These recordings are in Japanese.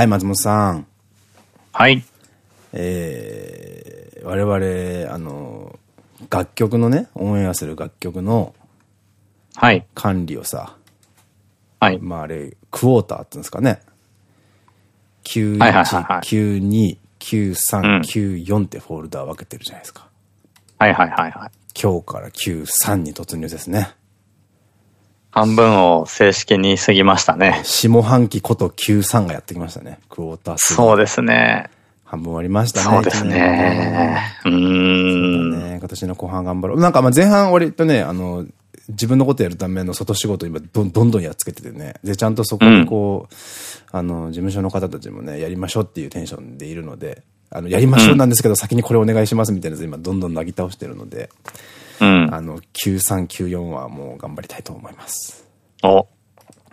はい、松本さん。はい。えー、我々、あの、楽曲のね、オンエアする楽曲のはい。管理をさ、はい。まああれ、クォーターって言うんですかね。はいはいはい91、はい92、う93、ん94ってフォルダー分けてるじゃないですか。はいはいはいはい。今日から93に突入ですね。半分を正式に過ぎましたね。下半期こと93がやってきましたね。クォータースそうですね。半分終わりましたね。そうですね。うーん。ね、今年の後半頑張ろう。なんかまあ前半割とね、あの、自分のことやるための外仕事今どんどんどんやっつけててね。で、ちゃんとそこにこう、あの、事務所の方たちもね、やりましょうっていうテンションでいるので、あの、やりましょうなんですけど、先にこれお願いしますみたいなやつ今どんどんなぎ倒してるので、うん。あの、93、94はもう頑張りたいと思います。お、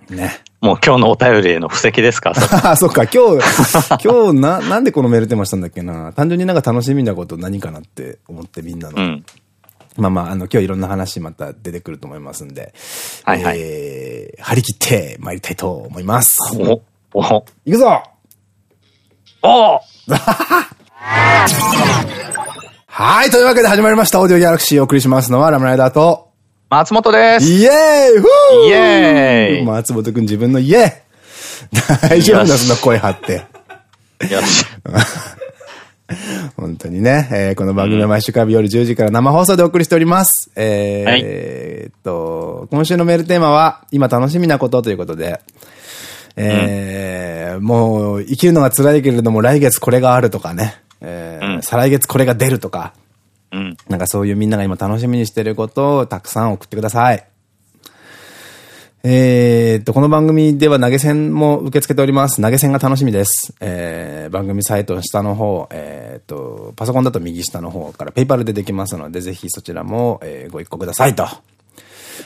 ね。もう今日のお便りへの布石ですか？あ、そっか、今日、今日な、なんでこのメールテーマしたんだっけな？単純になんか楽しみなこと何かなって思ってみんなの。うん。まあまあ、あの、今日いろんな話また出てくると思いますんで。はいはいえー、張り切って参りたいと思います。お、お、いくぞお はい、というわけで始まりました。オーディオギャラクシーをお送りしますのはラムライダーと、松本です。イエーイフーイエーイ松本くん自分のイエー大丈夫だ、そんな声張って。よし。本当にね、えーこの番組は毎週火曜日夜10時から生放送でお送りしております。えーはいえーっと、今週のメールテーマは、今楽しみなことということで、えーもう、生きるのが辛いけれども、来月これがあるとかね、えーうん再来月これが出るとか、うん。なんかそういうみんなが今楽しみにしてることをたくさん送ってください。えーっと、この番組では投げ銭も受け付けております。投げ銭が楽しみです。えー、番組サイトの下の方、えーっと、パソコンだと右下の方からペイパルでできますので、ぜひそちらも、えーご一個くださいと。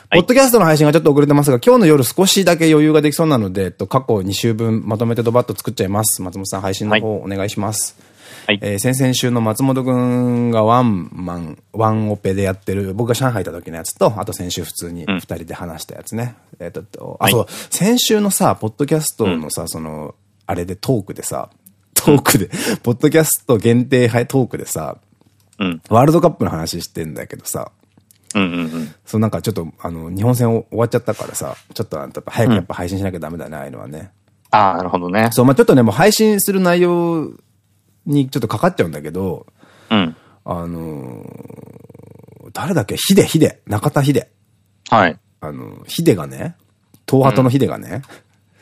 ポッドキャストの配信がちょっと遅れてますが、今日の夜少しだけ余裕ができそうなので、えっと、過去2週分まとめてドバッと作っちゃいます。松本さん配信の方お願いします。はい。えー先々週の松本くんがワンマン、ワンオペでやってる、僕が上海行った時のやつと、あと先週普通に二人で話したやつね。えっとと、あ、はいそう、先週のさ、ポッドキャストのさ、その、あれでトークでさ、トークで、ポッドキャスト限定トークでさ、うん。ワールドカップの話してんだけどさ、うんうんうん。そうなんかちょっと、あの、日本戦終わっちゃったからさ、ちょっと早くやっぱ配信しなきゃダメだね、ああいうのはね。ああ、なるほどね。そう、まあちょっとね、もう配信する内容にちょっとかかっちゃうんだけど、うん。あのー誰だっけ？ヒデ、ヒデ、中田ヒデ。はい。あの、ヒデがね、東ハトのヒデがね、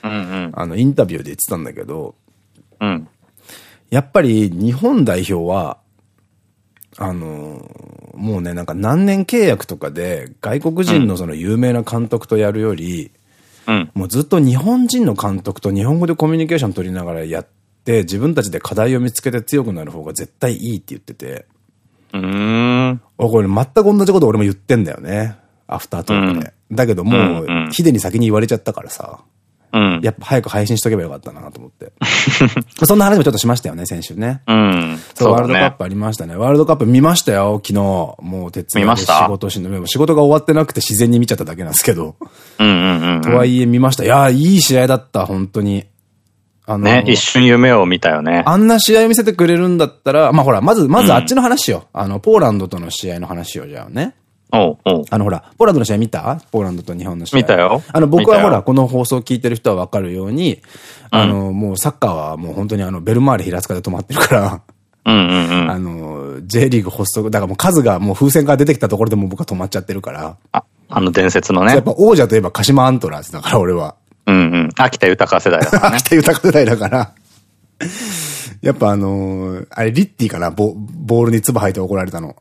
うんうん。あの、インタビューで言ってたんだけど、うん。やっぱり日本代表は、あのーもうね、なんか何年契約とかで外国人のその有名な監督とやるより、うん。もうずっと日本人の監督と日本語でコミュニケーション取りながらやって、自分たちで課題を見つけて強くなる方が絶対いいって言ってて、うーん。あこれ全く同じこと俺も言ってんだよね。アフタートークで。だけどもううんうん、ヒデに先に言われちゃったからさ、うん。やっぱ早く配信しとけばよかったなと思って。そんな話もちょっとしましたよね、先週ね。うん。そう、ワールドカップありましたね。ワールドカップ見ましたよ、昨日。もう、鉄見ました？仕事しの、仕事が終わってなくて自然に見ちゃっただけなんですけど。うんうんうんうん。とはいえ見ました。いやー、いい試合だった、本当に。あのね、一瞬夢を見たよね。あんな試合見せてくれるんだったら、まあほら、まず、まずあっちの話よ。あの、ポーランドとの試合の話をじゃあね。おうおう。あのほら、ポーランドの試合見た？ポーランドと日本の試合。見たよあの、僕はほら、この放送を聞いてる人はわかるように、あの、もうサッカーはもう本当にあの、ベルマーレ平塚で止まってるから、うんうんうん。あの、J リーグ発足、だからもう数がもう風船から出てきたところでもう僕は止まっちゃってるから、あ、あの伝説のね。やっぱ王者といえば鹿島アントラーズだから俺は。うんうん。秋田豊世代だからね。秋田豊世代だから。やっぱあのーあれ、リッティかな？ボボールに唾吐いて怒られたの。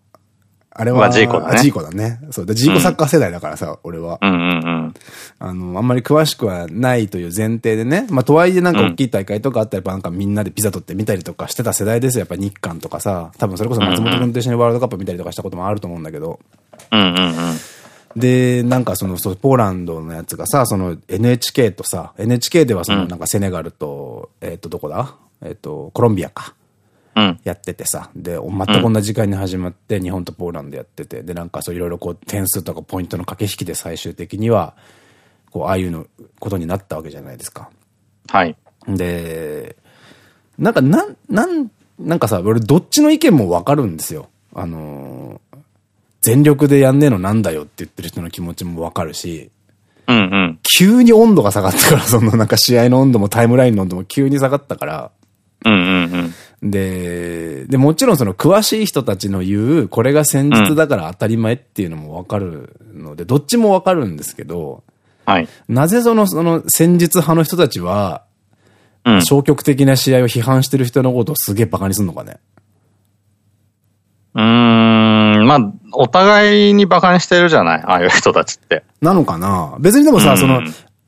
あれは、まあジーコだねあジーコだね。そう。で、ジーコサッカー世代だからさ、俺は。うんうんうん。あの、あんまり詳しくはないという前提でね。まあ、とはいえなんか大きい大会とかあったら、やっぱなんかみんなでピザ取って見たりとかしてた世代ですよ。やっぱ日韓とかさ。多分それこそ松本君と一緒にワールドカップ見たりとかしたこともあると思うんだけど。うんうんうん。で、なんかその、そう、ポーランドのやつがさ、その NHK とさ、NHK ではそのなんかセネガルと、えっと、どこだ？えっと、コロンビアか。うん。やっててさ。で、全く同じ時間に始まって、日本とポーランドやってて、で、なんかそういろいろこう、点数とかポイントの駆け引きで最終的には、こう、ああいうの、ことになったわけじゃないですか。はい。で、なんか、なん、なん、なんかさ、俺どっちの意見もわかるんですよ。あのー全力でやんねえのなんだよって言ってる人の気持ちもわかるし、うんうん。急に温度が下がったから、そのなんか試合の温度もタイムラインの温度も急に下がったから。で、で、もちろんその詳しい人たちの言う、これが戦術だから当たり前っていうのもわかるので、どっちもわかるんですけど、はい。なぜその、その戦術派の人たちは、うん。消極的な試合を批判してる人のことをすげえバカにすんのかね。うーん。まあ、お互いに馬鹿にしてるじゃない？ああいう人たちって。なのかな？別にでもさ、うんその、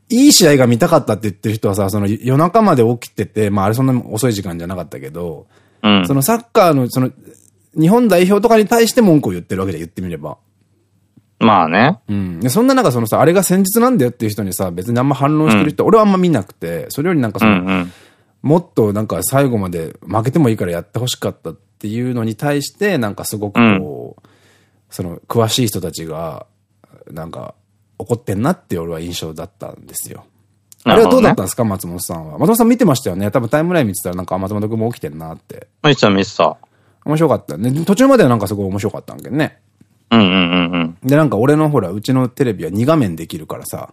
いい試合が見たかったって言ってる人はさ、その夜中まで起きてて、まああれそんな遅い時間じゃなかったけど、うんそ。のサッカーの、その、日本代表とかに対して文句を言ってるわけで言ってみれば。まあね。うん。でそんな中そのさ、あれが戦術なんだよっていう人にさ、別にあんま反論してる人、俺はあんま見なくて、それよりなんかその、うんうん。もっとなんか最後まで負けてもいいからやってほしかったっていうのに対して、なんかすごくこう、その詳しい人たちが、なんか怒ってんなって俺は印象だったんですよ。あれはどうだったんですか、松本さんは。松本さん見てましたよね。多分タイムライン見てたらなんかあ松本君も起きてんなって。みーちゃん見てた。面白かったね。途中まではなんかすごい面白かったんだけどね。うんうんうんうん。で、なんか俺のほら、うちのテレビは2画面できるからさ、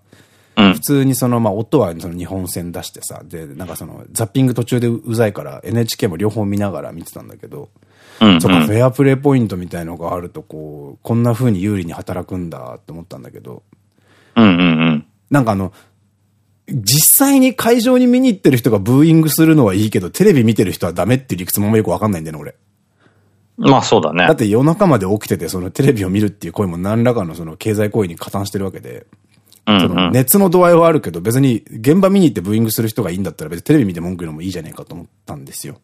うん普。通にその、まあ、音はその日本線出してさ、で、なんかその、ザッピング途中でうざいから NHK も両方見ながら見てたんだけど。そっか、フェアプレーポイントみたいのがあると、こう、こんな風に有利に働くんだって思ったんだけど、うんうんうん。なんかあの、実際に会場に見に行ってる人がブーイングするのはいいけど、テレビ見てる人はダメっていう理屈もよくわかんないんだよね、俺。まあそうだねだっ。て夜中まで起きてて、そのテレビを見るっていう声も何らかのその経済行為に加担してるわけで、うんそのうん。熱の度合いはあるけど、別に現場見に行ってブーイングする人がいいんだったら別にテレビ見て文句言うのもいいじゃねえかと思ったんですよ。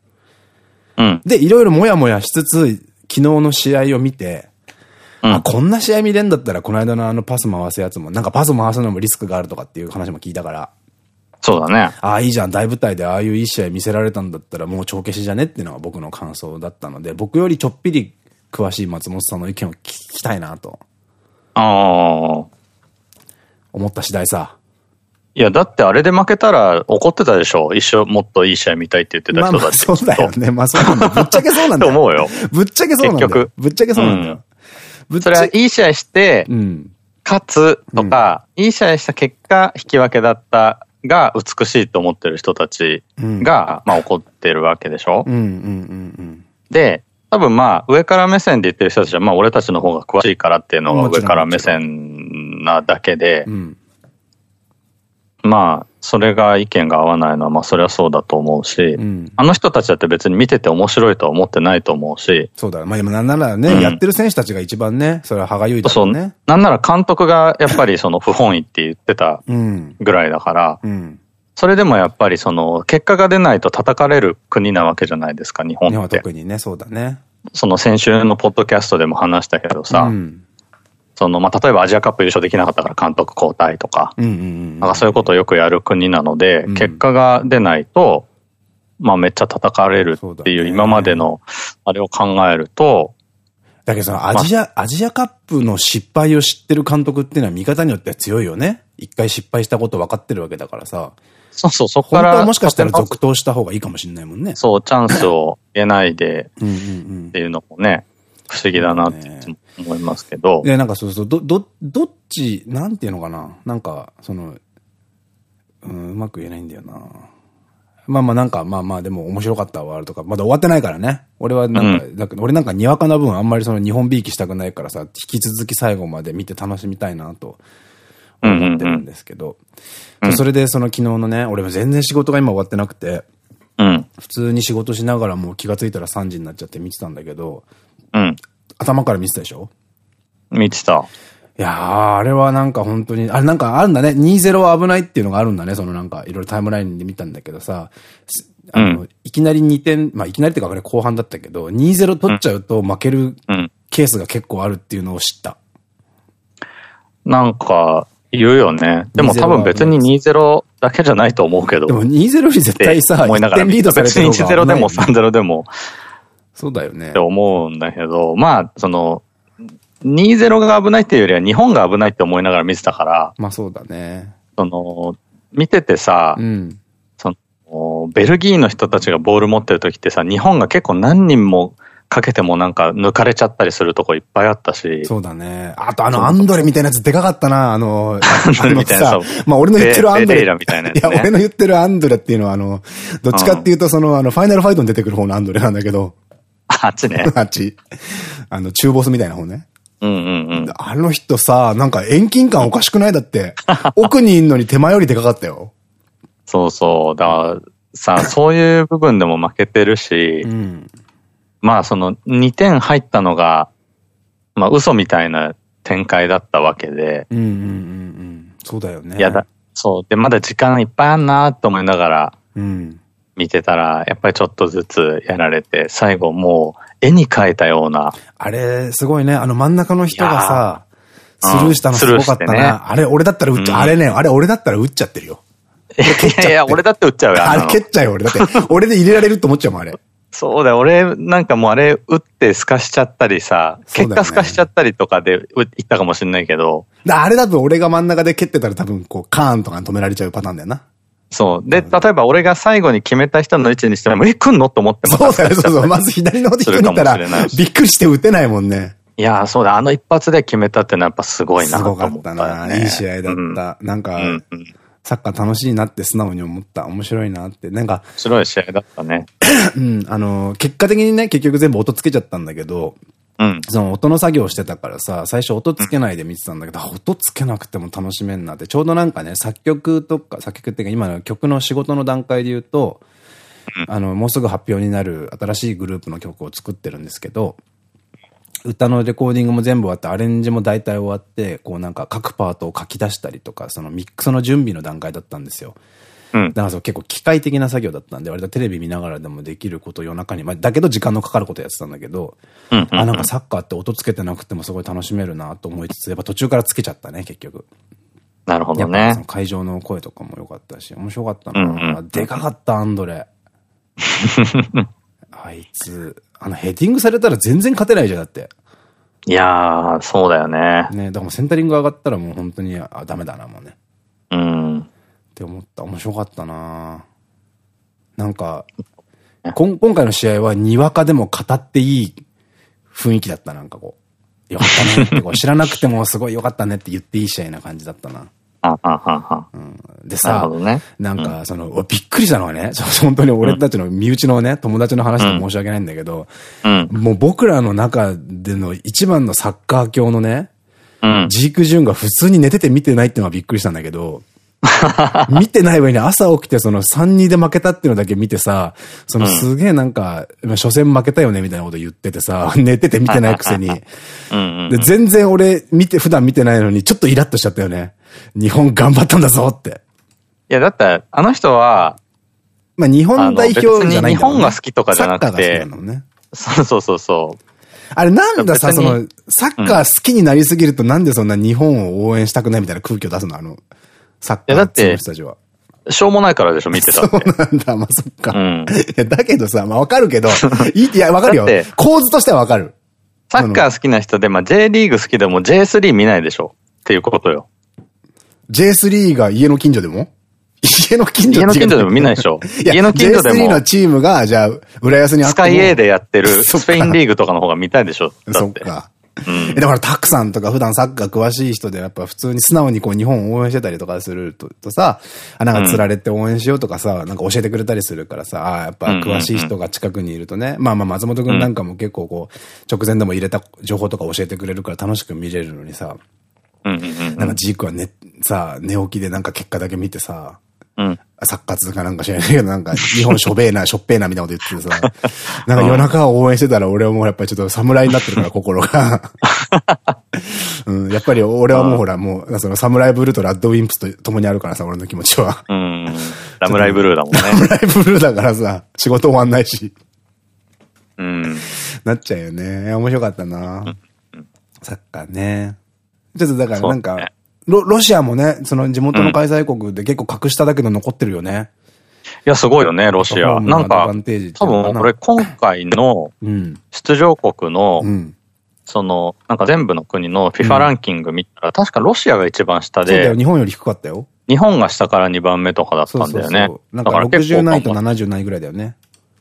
うん。で、いろいろもやもやしつつ、昨日の試合を見て、うんあ、こんな試合見れんだったら、この間のあのパス回すやつも、なんかパス回すのもリスクがあるとかっていう話も聞いたから、そうだね。ああ、いいじゃん、大舞台でああいういい試合見せられたんだったら、もう帳消しじゃねっていうのが僕の感想だったので、僕よりちょっぴり詳しい松本さんの意見を聞きたいなとああ。思った次第さ。いや、だってあれで負けたら怒ってたでしょ一生もっといい試合見たいって言ってた人たち。そうだよね。まあそうなんだよ。ぶっちゃけそうなんだよ。と思うよ。ぶっちゃけそうなんだよ結。局ぶっちゃけそうなんだよ。ぶっちそれはゃけ、いい試合してう、ん。勝つとか、いい試合した結果、引き分けだったが美しいと思ってる人たちが、まあ怒ってるわけでしょうんうんうんで、多分まあ上から目線で言ってる人たちは、まあ俺たちの方が詳しいからっていうのが上から目線なだけでうん。う、ん。まあそれが意見が合わないのはまあそれはそうだと思うしう、ん。あの人たちだって別に見てて面白いとは思ってないと思うし、そうだ。まあでもなんならね、うんやってる選手たちが一番ね、それは歯がゆいだろそうう、ね。なんなら監督がやっぱりその不本意って言ってたうん。ぐらいだから、うん。それでもやっぱりその結果が出ないと叩かれる国なわけじゃないですか、日日本は本って。特にね、そうだね。その先週のポッドキャストでも話したけどさ、うん。そのまあ例えばアジアカップ優勝できなかったから監督交代とか。なんかそういうことをよくやる国なので、うん結果が出ないと、まあめっちゃ叩かれるっていう今までのあれを考えると、だけどそのアジア、アジアカップの失敗を知ってる監督っていうのは見方によっては強いよね。一回失敗したこと分かってるわけだからさ。そうそう、そこから。本当はもしかしたら続投した方がいいかもしれないもんね。そう、チャンスを得ないでっていうのもね、不思議だなって思いますけどうん。。で、なんかそうそう、ど、ど、どっち、なんていうのかな。なんか、その、うん、うまく言えないんだよな。まあまあなんか、まあまあでも面白かったワールドカップ。まだ終わってないからね。俺はなんか、だけど俺なんかにわかな分あんまりその日本びいきしたくないからさ、引き続き最後まで見て楽しみたいなと思ってるんですけど。それでその昨日のね、俺も全然仕事が今終わってなくて、うん。普通に仕事しながらもう気がついたら3時になっちゃって見てたんだけど、うん。頭から見てたでしょ？見てた。いやー、あれはなんか本当に、あれなんかあるんだね。2-0は危ないっていうのがあるんだね。そのなんか、いろいろタイムラインで見たんだけどさ、すあの、ういきなり2点、まあいきなりってかこれ後半だったけど、2-0取っちゃうと負けるうん。ケースが結構あるっていうのを知った。なんか、言うよね。でも多分別に2-0だけじゃないと思うけど。でも2-0より絶対さ、1思いながら点リードされてる別に1-0でも3 3-0でもそうだよねって。思うんだけど、まあ、その、2-0が危ないっていうよりは日本が危ないって思いながら見てたから、まあそうだね。その、見ててさう、ん。その、ベルギーの人たちがボール持ってる時ってさ、日本が結構何人もかけてもなんか抜かれちゃったりするとこいっぱいあったし。そうだね。あとあのアンドレみたいなやつでかかったな、あの、アンドレみたいな。まあ俺の言ってるアンドレ。いや、俺の言ってるアンドレっていうのはあの、どっちかっていうとその、あの、ファイナルファイトに出てくる方のアンドレなんだけど。あっちね。あの、中ボスみたいな方ね。うんうんうん。あの人さ、なんか遠近感おかしくないだって。奥にいんのに手前よりでかかったよ。そうそう。だからさ、そういう部分でも負けてるし、うん、まあその2点入ったのが、まあ嘘みたいな展開だったわけで。うんうんうんうん。そうだよね。いやだ、そう。で、まだ時間いっぱいあんなと思いながら、見てたら、やっぱりちょっとずつやられて、最後もう絵に描いたような。あれ、すごいね。あの真ん中の人がさ、スルーしたのすごかったな。ね、あれ、俺だったら打っちゃ、うん、あれね、あれ俺だったら打っちゃってるよ。いやいや、俺だって打っちゃうよ。あれ蹴っちゃうよ、俺。だって、俺で入れられると思っちゃうもん、あれ。そうだよ。俺、なんかもうあれ、打って透かしちゃったりさ、結果透かしちゃったりとかでいったかもしれないけど。あれだと俺が真ん中で蹴ってたら多分、こう、カーンとかに止められちゃうパターンだよな。そう。で、例えば俺が最後に決めた人の位置にしても、え、来んの？と思ってもそうだよ、そうそう。まず左の方で引ったら、びっくりして打てないもんね。いやそうだ。あの一発で決めたってのはやっぱすごいなと思った、ね。すごかったな。いい試合だった。うん、なんか、うんうんサッカー楽しいなって素直に思った。面白いなって。なんか。面白い試合だったね。うん。あの、結果的にね、結局全部音つけちゃったんだけど、うん、その音の作業してたからさ、最初音つけないで見てたんだけど、うん、音つけなくても楽しめんなって、ちょうどなんかね、作曲とか、作曲っていうか今の曲の仕事の段階で言うと、うん、あの、もうすぐ発表になる新しいグループの曲を作ってるんですけど、歌のレコーディングも全部終わって、アレンジも大体終わって、こうなんか各パートを書き出したりとか、そのミックスの準備の段階だったんですよ。うん、だからそう結構機械的な作業だったんで、割とテレビ見ながらでもできることを夜中に、まあ、だけど時間のかかることやってたんだけど、あ、なんかサッカーって音つけてなくてもすごい楽しめるなと思いつつ、やっぱ途中からつけちゃったね、結局。なるほどね。会場の声とかも良かったし、面白かったな。でかかった、アンドレ。あいつ、あのヘディングされたら全然勝てないじゃん、だって。いやー、そうだよね。ね、だからセンタリング上がったらもう本当に、あ、ダメだな、もうね。うん。って思った。面白かったな。なんか、こん今回の試合はにわかでも語っていい雰囲気だった、なんかこう。よかったねってこう、知らなくてもすごいよかったねって言っていい試合な感じだったな。でさ、ね、なんか、その、うん、びっくりしたのはね、本当に俺たちの身内のね、友達の話で申し訳ないんだけど、うん、もう僕らの中での一番のサッカー教のね、うん、ジーク・ジュンが普通に寝てて見てないっていうのはびっくりしたんだけど、見てない上に朝起きてその3-2で負けたっていうのだけ見てさ、そのすげえなんか、初戦負けたよねみたいなこと言っててさ、寝てて見てないくせに。で、全然俺見て、普段見てないのにちょっとイラッとしちゃったよね。日本頑張ったんだぞって。いや、だって、あの人は、まあ日本代表じゃないんだ、ね、日本が好きとかじゃなくて、ね、そうそうそうそう。あれなんださ、その、サッカー好きになりすぎるとなんでそんな日本を応援したくないみたいな空気を出すの？あの、サッカーの人たちは。しょうもないからでしょ、見てたって。そうなんだ、まあ、そっか。うん。だけどさ、まあ、わかるけど、いや、わかるよ。構図としてはわかる。サッカー好きな人で、まあ、J リーグ好きでも J3 見ないでしょっていうことよ。J3 が家の近所でも？家の近所家の近所でも見ないでしょ家の近所でも。J3 のチームが、じゃあ、浦安にあってスカイ A でやってる スペインリーグとかの方が見たいでしょそっか。うん、だから、たくさんとか普段サッカー詳しい人で、やっぱ普通に素直にこう日本を応援してたりとかするととさ、あ、なんか釣られて応援しようとかさ、うん、なんか教えてくれたりするからさ、あやっぱ詳しい人が近くにいるとね、まあまあ松本くんなんかも結構こう、直前でも入れた情報とか教えてくれるから楽しく見れるのにさ、なんかジークはね、さ、寝起きでなんか結果だけ見てさ、うん。サッカー通かなんか知らないけど、なんか、日本しょべえな、しょっぺえな、みたいなこと言っててさ、なんか夜中を応援してたら俺はもうやっぱりちょっと侍になってるから、心が。うん、やっぱり俺はもうほら、もう、その侍ブルーとラッドウィンプスと共にあるからさ、俺の気持ちは。うん。サムライブルーだもんね。サムライブルーだからさ、仕事終わんないし。うん。なっちゃうよね。面白かったな。サッカーね。ちょっとだからなんか、ロ、ロシアもね、その地元の開催国で結構隠しただけど残ってるよね。いや、すごいよね、ロシア。なんか、多分俺今回の出場国の、その、なんか全部の国の FIFA ランキング見たら、確かロシアが一番下で。そうだよ、日本より低かったよ。日本が下から2番目とかだったんだよね。なんか60ないと70ないぐらいだよね。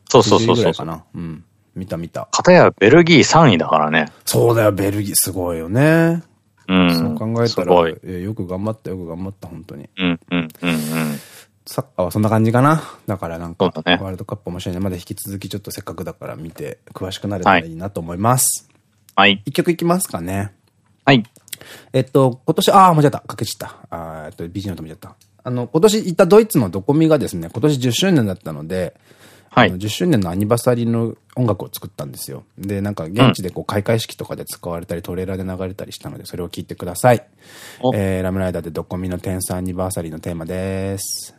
そうそうそうそう。かな。うん。見た見た。かたやベルギー3位だからね。そうだよ、ベルギーすごいよね。うん。そう考えたら、よく頑張った、よく頑張った、本当に。うん、うん、うん、うん。サッカーはそんな感じかな？だからなんか、ね、ワールドカップ面白いね。まだ引き続きちょっとせっかくだから見て、詳しくなれたらいいなと思います。はい。一曲いきますかね。はい。えっと、今年、ああ、間違った。かけちった。あえっと、BG の止めちゃった。あの、今年行ったドイツのドコミがですね、今年10周年だったので、はい。10周年のアニバサリーの音楽を作ったんですよ。で、なんか現地でこう開会式とかで使われたり、トレーラーで流れたりしたので、それを聞いてください。えー、ラムライダーでドコミの天才アニバーサリーのテーマです。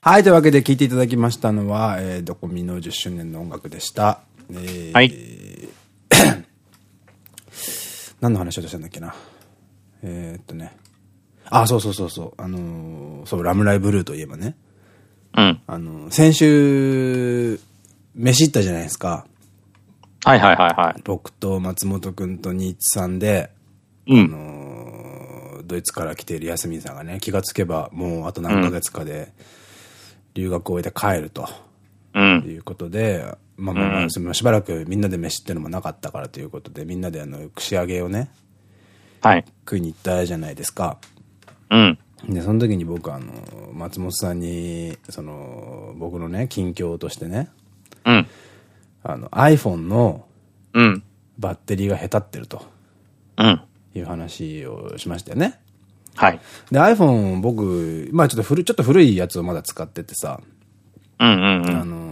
はい、というわけで聞いていただきましたのは、えー、ドコミの10周年の音楽でした。えー、はい。何の話をしたんだっけな。えー、っとね。あ、そうそうそうそう。あのー、そう、ラムライブルーといえばね。うん。あの、先週、飯行ったじゃないですか。はいはいはいはい。僕と松本くんとニーツさんで、うん。あのー、ドイツから来ているヤスミンさんがね、気がつけばもうあと何ヶ月かで留学を終えて帰ると。うん。いうことで、まあまあまあ、しばらくみんなで飯っていうのもなかったからということで、みんなであの、串揚げをね、はい。食いに行ったじゃないですか。うん。で、その時に僕あの、松本さんに、その、僕のね、近況としてね、うん。あの、iPhone の、うん。バッテリーが下手ってると。うん。いう話をしましたよね。はい。で、iPhone 僕、まあちょっと古、ちょっと古いやつをまだ使っててさ、うんうんうん。あの、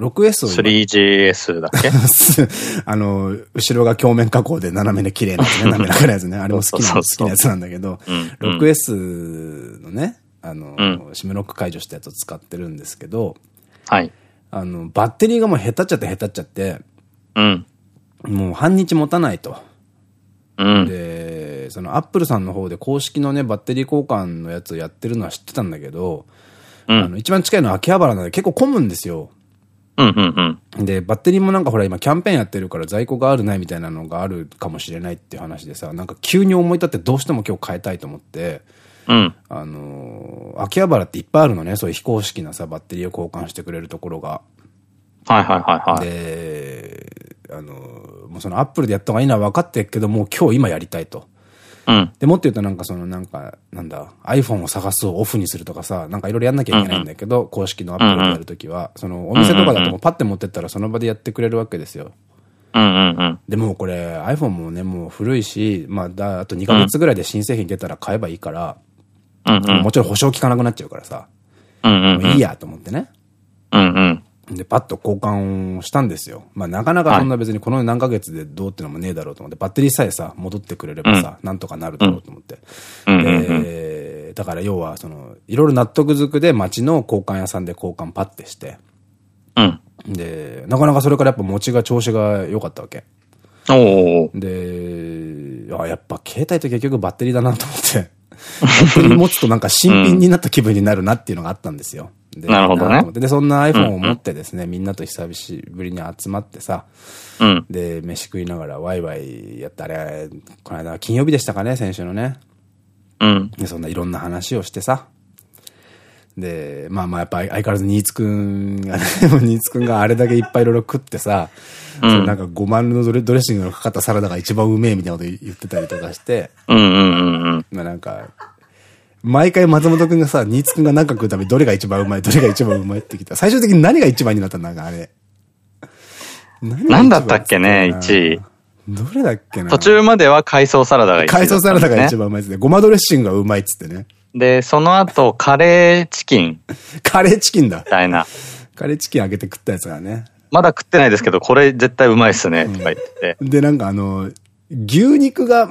6S を。3GS だっけ？あの、後ろが鏡面加工で斜めで綺麗なやつね。滑らかなやつね。あれも好きな、好きなやつなんだけど、6S のね、あの、シムロック解除したやつを使ってるんですけど、はい。あの、バッテリーがもう下手っちゃって下手っちゃって、うん。もう半日持たないと。うん。で、そのアップルさんの方で公式のね、バッテリー交換のやつをやってるのは知ってたんだけど、うん、あの、一番近いのは秋葉原なので結構混むんですよ。で、バッテリーもなんかほら今キャンペーンやってるから在庫があるないみたいなのがあるかもしれないっていう話でさ、なんか急に思い立ってどうしても今日変えたいと思って、うん。あのー、秋葉原っていっぱいあるのね、そういう非公式なさ、バッテリーを交換してくれるところが。はいはいはいはい。で、あのー、もうそのアップルでやった方がいいのは分かってるけど、もう今日今やりたいと。うん。で、もっと言うとなんかそのなんか、なんだ、iPhone を探すをオフにするとかさ、なんかいろいろやんなきゃいけないんだけど、うんうん、公式のアップルでやるときは、そのお店とかだともうパッて持ってったらその場でやってくれるわけですよ。うんうんうん。でもこれ iPhone もね、もう古いし、まあだ、あと2ヶ月ぐらいで新製品出たら買えばいいから、うんうん、もちろん保証効かなくなっちゃうからさ、うんうん、もういいやと思ってね。うんうん。で、パッと交換をしたんですよ。まあ、なかなかそんな別にこの何ヶ月でどうってのもねえだろうと思って、バッテリーさえさ、戻ってくれればさ、なんとかなるだろうと思って。で、だから要は、その、いろいろ納得づくで街の交換屋さんで交換パッてして。うん。で、なかなかそれからやっぱ餅が調子が良かったわけ。おで、あ、やっぱ携帯って結局バッテリーだなと思って。バッテリー持つとなんか新品になった気分になるなっていうのがあったんですよ。なるほどね。で、そんな iPhone を持ってですね、みんなと久しぶりに集まってさ、うん、で、飯食いながらワイワイやったあれ、この間金曜日でしたかね、先週のね。うん。で、そんないろんな話をしてさ。で、まあまあやっぱ相変わらずニーツくんがね、ニーツくんがあれだけいっぱいいろいろ食ってさ、うん、なんか5万のドレッシングのかかったサラダが一番うめえみたいなこと言ってたりとかして、うんうんうんうん。まあなんか、毎回松本くんがさ、新津くんが何か食うたびどれが一番うまい、どれが一番うまいってきた。最終的に何が一番になったんだか、あれ。何だったっけね、1位。どれだっけな？途中までは海藻サラダが一番、ね。海藻サラダが一番うまいですね。ごまドレッシングがうまいっつってね。で、その後、カレーチキン。カレーチキンだ。みたいな。カレーチキンあげて食ったやつがね。まだ食ってないですけど、これ絶対うまいっすね、とか言ってて。で、なんかあの、牛肉が、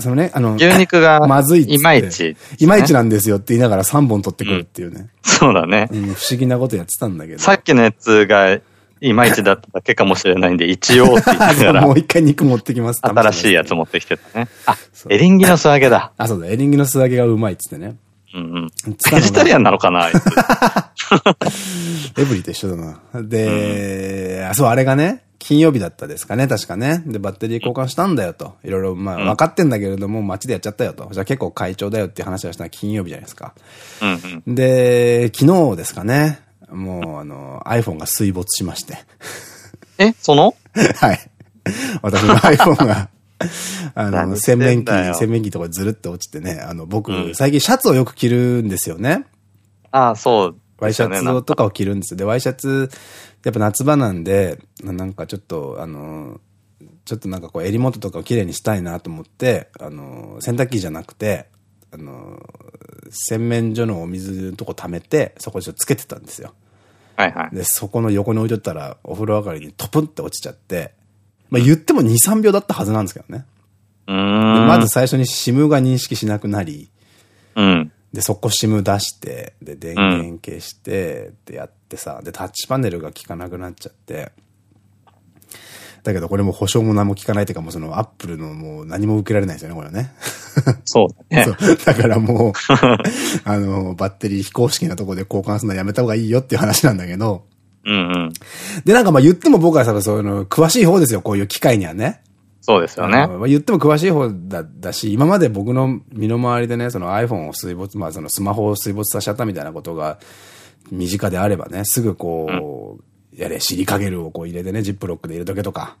そのね、あの、牛肉が、まずいいまいち、いまいちなんですよって言いながら3本取ってくるっていうね。そうだね、不思議なことやってたんだけど。さっきのやつが、いまいちだっただけかもしれないんで、一応って言いながら。もう一回肉持ってきます。新しいやつ持ってきてたね。あ、エリンギの素揚げだ。あ、そうだ、エリンギの素揚げがうまいっつってね。うんうん。ベジタリアンなのかな。エブリと一緒だな。で、そう、あれがね、金曜日だったですかね、確かね。で、バッテリー交換したんだよと。いろいろ、まあ、分かってんだけれども、街でやっちゃったよと。じゃあ結構会長だよっていう話をしたのは金曜日じゃないですか。うんうん、で、昨日ですかね。もう、あの、iPhone が水没しまして。え、その？はい。私の iPhone があの、洗面器、洗面器とかずるって落ちてね、あの、僕、うん、最近シャツをよく着るんですよね。ああ、そう、ワイシャツとかを着るんですよ。で、ワイシャツ、やっぱ夏場なんで、なんかちょっと、あの、ちょっとなんかこう襟元とかを綺麗にしたいなと思って、あの、洗濯機じゃなくて、あの、洗面所のお水のとこ溜めて、そこちょっとつけてたんですよ。はいはい。で、そこの横に置いとったら、お風呂上がりにトプンって落ちちゃって、まあ言っても2、3秒だったはずなんですけどね。まず最初に SIM が認識しなくなり、うん。で、そこ SIM 出して、で、電源消して、でやってさ、で、タッチパネルが効かなくなっちゃって、だけどこれも保証も何も効かないというか、もうそのアップルのもう何も受けられないですよね、これね。そうだね。だからもう、あの、バッテリー非公式なところで交換するのやめた方がいいよっていう話なんだけど、うんうん。で、なんかまあ言っても僕はさ、そういうの、詳しい方ですよ、こういう機械にはね。そうですよね。言っても詳しい方だだし、今まで僕の身の回りでね、その iPhone を水没、まあそのスマホを水没させちゃったみたいなことが身近であればね、すぐこう、うん、やれ、尻かげるをこう入れてね、ジップロックで入れとけとか。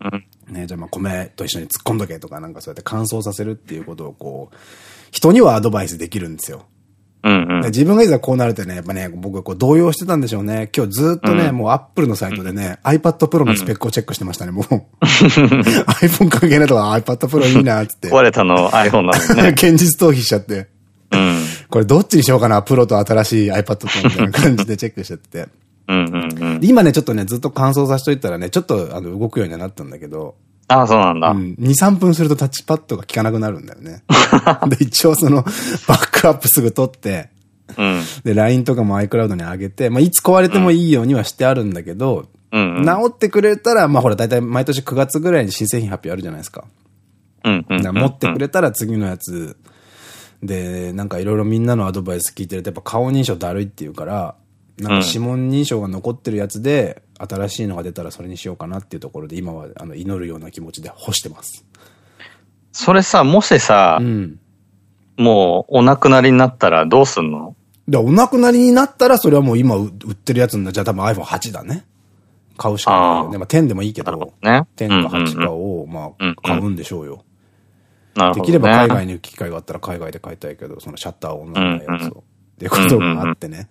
うん、ね、じゃあまあ米と一緒に突っ込んどけとかなんかそうやって乾燥させるっていうことをこう、人にはアドバイスできるんですよ。自分がいざこうなるとね、やっぱね、僕はこう動揺してたんでしょうね。今日ずっとね、うん、もうアップルのサイトでね、iPad Pro のスペックをチェックしてましたね、もう。iPhone 関係ないとか iPad Pro いいな、つって。壊れたの iPhone なのね。現実逃避しちゃって。うん、これどっちにしようかな、プロと新しい iPad とみたいな感じでチェックしちゃって。今ね、ちょっとね、ずっと乾燥させといたらね、ちょっとあの動くようにはなったんだけど、ああ、そうなんだ。うん。2、3分するとタッチパッドが効かなくなるんだよね。で、一応その、バックアップすぐ取って、うん、で、LINE とかも iCloud に上げて、まあ、いつ壊れてもいいようにはしてあるんだけど、うんうん、治ってくれたら、まあほら、だいたい毎年9月ぐらいに新製品発表あるじゃないですか。うんうん。持ってくれたら次のやつで、なんかいろいろみんなのアドバイス聞いてると、やっぱ顔認証だるいっていうから、なんか指紋認証が残ってるやつで、新しいのが出たらそれにしようかなっていうところで、今はあの祈るような気持ちで干してます。それさ、もしさ、うん、もうお亡くなりになったらどうすんの？で、お亡くなりになったら、それはもう今売ってるやつんだ。じゃあ多分 iPhone8 だね。買うしかないよね。まあ10でもいいけど、どね、10か8かを、まあ、買うんでしょうよ。ね、できれば海外に行く機会があったら海外で買いたいけど、そのシャッターオンラインのやつを。っていうことがあってね。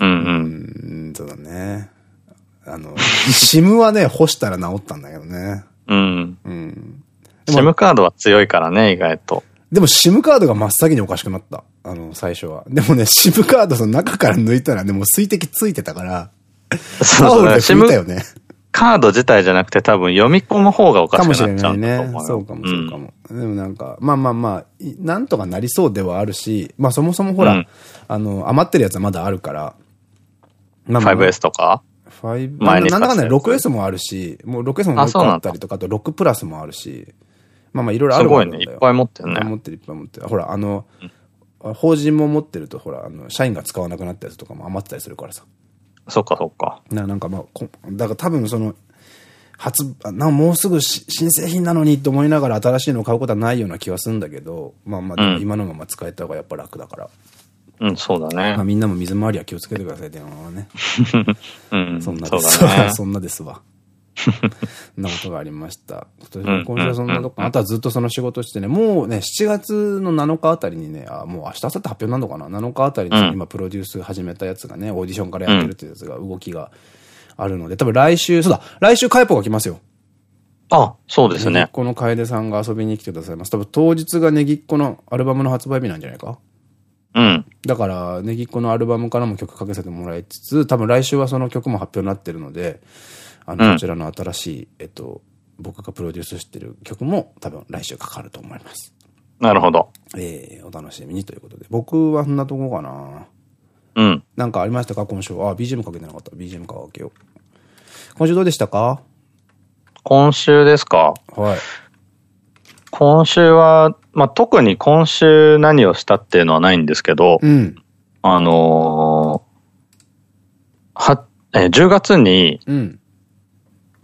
うんうん。そうだね。あの、シムはね、干したら治ったんだけどね。うん。うん。シムカードは強いからね、意外と。でも、シムカードが真っ先におかしくなった。あの、最初は。でもね、シムカードの中から抜いたらね、もう水滴ついてたから、そうそう、ね、たよね。カード自体じゃなくて多分読み込む方がおかしくなっちゃうかもしれないね。そうかも、そうかも。うん、でもなんか、まあまあまあ、なんとかなりそうではあるし、まあそもそもほら、うん、あの、余ってるやつはまだあるから。まあまあ、5S とか？?5、前になんだかね、6S もあるし、もう 6S ももう一個あったりとか、あと6プラスもあるし、まあまあいろいろあるすごいね、いっぱい持ってるね。持ってる、いっぱい持ってる。ほら、あの、うん、法人も持ってると、ほら、あの、社員が使わなくなったやつとかも余ってたりするからさ。そっかそっか。な、なんかまあ、だから多分その、発、なもうすぐ新製品なのにと思いながら新しいのを買うことはないような気はするんだけど、まあまあ、今のまま使えた方がやっぱ楽だから。うん、そうだね。まあみんなも水回りは気をつけてください、電話はね。うん、そんなです。ね、そんなですわ。そんなことがありました。今週はそんなとこ、あとはずっとその仕事してね、もうね、7月の7日あたりにね、あ、もう明日、明後日発表なのかな ?7 日あたりに今プロデュース始めたやつがね、オーディションからやってるってやつが、動きがあるので、多分来週、そうだ、来週カイポが来ますよ。あ、そうですね。この楓さんが遊びに来てくださいます。多分当日がネギっ子のアルバムの発売日なんじゃないか？うん。だから、ネギっ子のアルバムからも曲かけさせてもらいつつ、多分来週はその曲も発表になってるので、あの、こちらの新しい、えっと、僕がプロデュースしてる曲も多分来週かかると思います。なるほど。ええー、お楽しみにということで。僕はそんなとこかなうん。なんかありましたか今週。あ、BGM かけてなかった。BGM かけよう。今週どうでしたか？今週ですか？はい。今週は、まあ、特に今週何をしたっていうのはないんですけど、うん、あのー、は、えー、10月に、うん。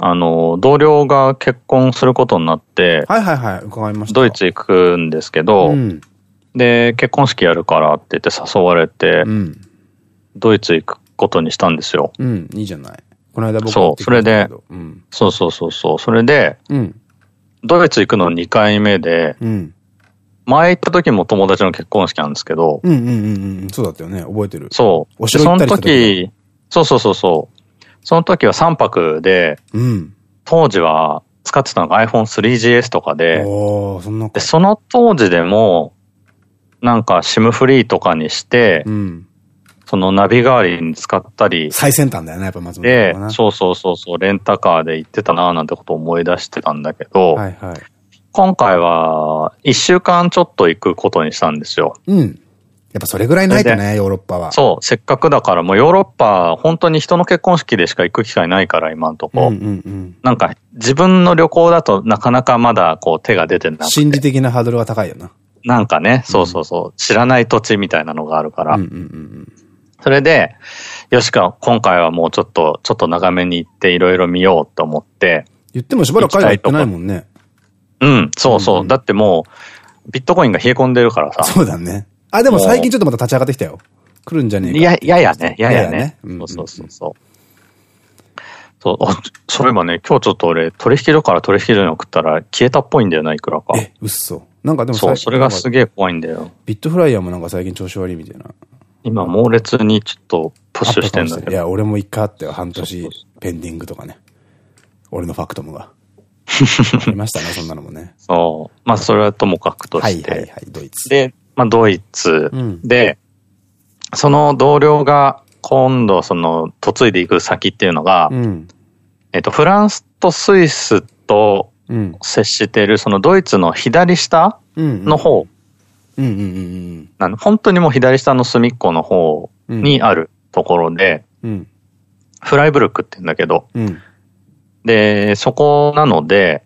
あの、同僚が結婚することになって、はいはいはい、伺いました。ドイツ行くんですけど、うん、で、結婚式やるからって言って誘われて、うん、ドイツ行くことにしたんですよ。うん、いいじゃない。この間僕そう、それで、うん、そうそうそうそう、それで、うん、ドイツ行くの2回目で、うん、前行った時も友達の結婚式なんですけど、うんうんうんうん、そうだったよね、覚えてる。そう。お城行ったりその時、そうそうそうそう。その時は3泊で、うん、当時は使ってたのが iPhone3GS とかで、そでその当時でも、なんか SIM フリーとかにして、うん、そのナビ代わりに使ったり。最先端だよね、やっぱ松本で、そうそうそうそう、レンタカーで行ってたなーなんてことを思い出してたんだけど、はいはい、今回は1週間ちょっと行くことにしたんですよ。うん。やっぱそれぐらいないとね、ヨーロッパは。そう、せっかくだからもうヨーロッパ、本当に人の結婚式でしか行く機会ないから、今んとこ。なんか、自分の旅行だとなかなかまだこう手が出てなくて。心理的なハードルが高いよな。なんかね、そうそうそう、うん、知らない土地みたいなのがあるから。それで、よしか、今回はもうちょっと、ちょっと長めに行っていろいろ見ようと思って。言ってもしばらく海外行ってないもんね。うん、そうそう。だってもう、ビットコインが冷え込んでるからさ。そうだね。あ、でも最近ちょっとまた立ち上がってきたよ。来るんじゃねえか。いや、ややね、ややね。そうそうそうそう。そう、あ、そういえばね、今日ちょっと俺、取引所から取引所に送ったら消えたっぽいんだよな、いくらか。え、うっそ。なんかでもそう、それがすげえ怖いんだよ。ビットフライヤーもなんか最近調子悪いみたいな。今、猛烈にちょっとプッシュしてんだけど。いや、俺も一回あったよ、半年ペンディングとかね。俺のファクトムが。ありましたね、そんなのもね。そう。まあ、それはともかくとして。はいはいはい、ドイツ。で、まあ、ドイツで、うん、その同僚が今度、その、嫁いでいく先っていうのが、うん、えっと、フランスとスイスと接している、そのドイツの左下の方。本当にもう左下の隅っこの方にあるところで、うん、フライブルクって言うんだけど、で、そこなので、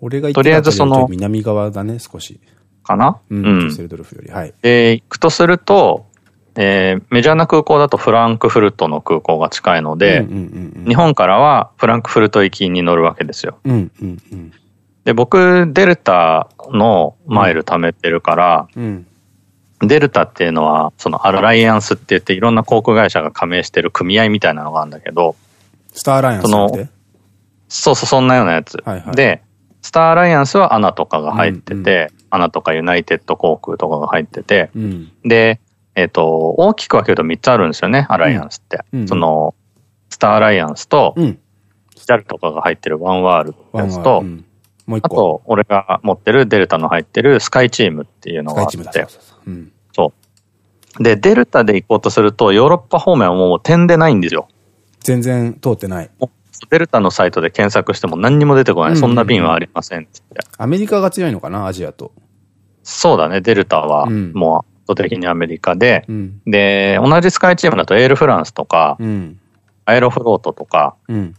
俺がとりあえずその、南側だね、少し。かな？うん。デセルドルフより。はい。で、行くとすると、えー、メジャーな空港だとフランクフルトの空港が近いので、日本からはフランクフルト行きに乗るわけですよ。で、僕、デルタのマイル貯めてるから、うん、デルタっていうのは、そのアライアンスって言っていろんな航空会社が加盟してる組合みたいなのがあるんだけど、スターアライアンスってそうそう、そんなようなやつ。はいはい、で、スターアライアンスは ANAとかが入ってて、 ANAとかユナイテッド航空とかが入ってて、うん、で、えっ、ー、と、大きく分けると3つあるんですよね、アライアンスって。うん、その、スターアライアンスと、うん、JAL とかが入ってるワンワールドやつと。あと、俺が持ってるデルタの入ってるスカイチームっていうのがあって。そう。で、デルタで行こうとすると、ヨーロッパ方面はもうてんでないんですよ。全然通ってない。デルタのサイトで検索しても何にも出てこない。そんな便はありませんって。アメリカが強いのかな、アジアと。そうだね、デルタはもう圧倒的にアメリカで、うん、で、同じスカイチームだとエールフランスとか、うん、アエロフロートとか、うん、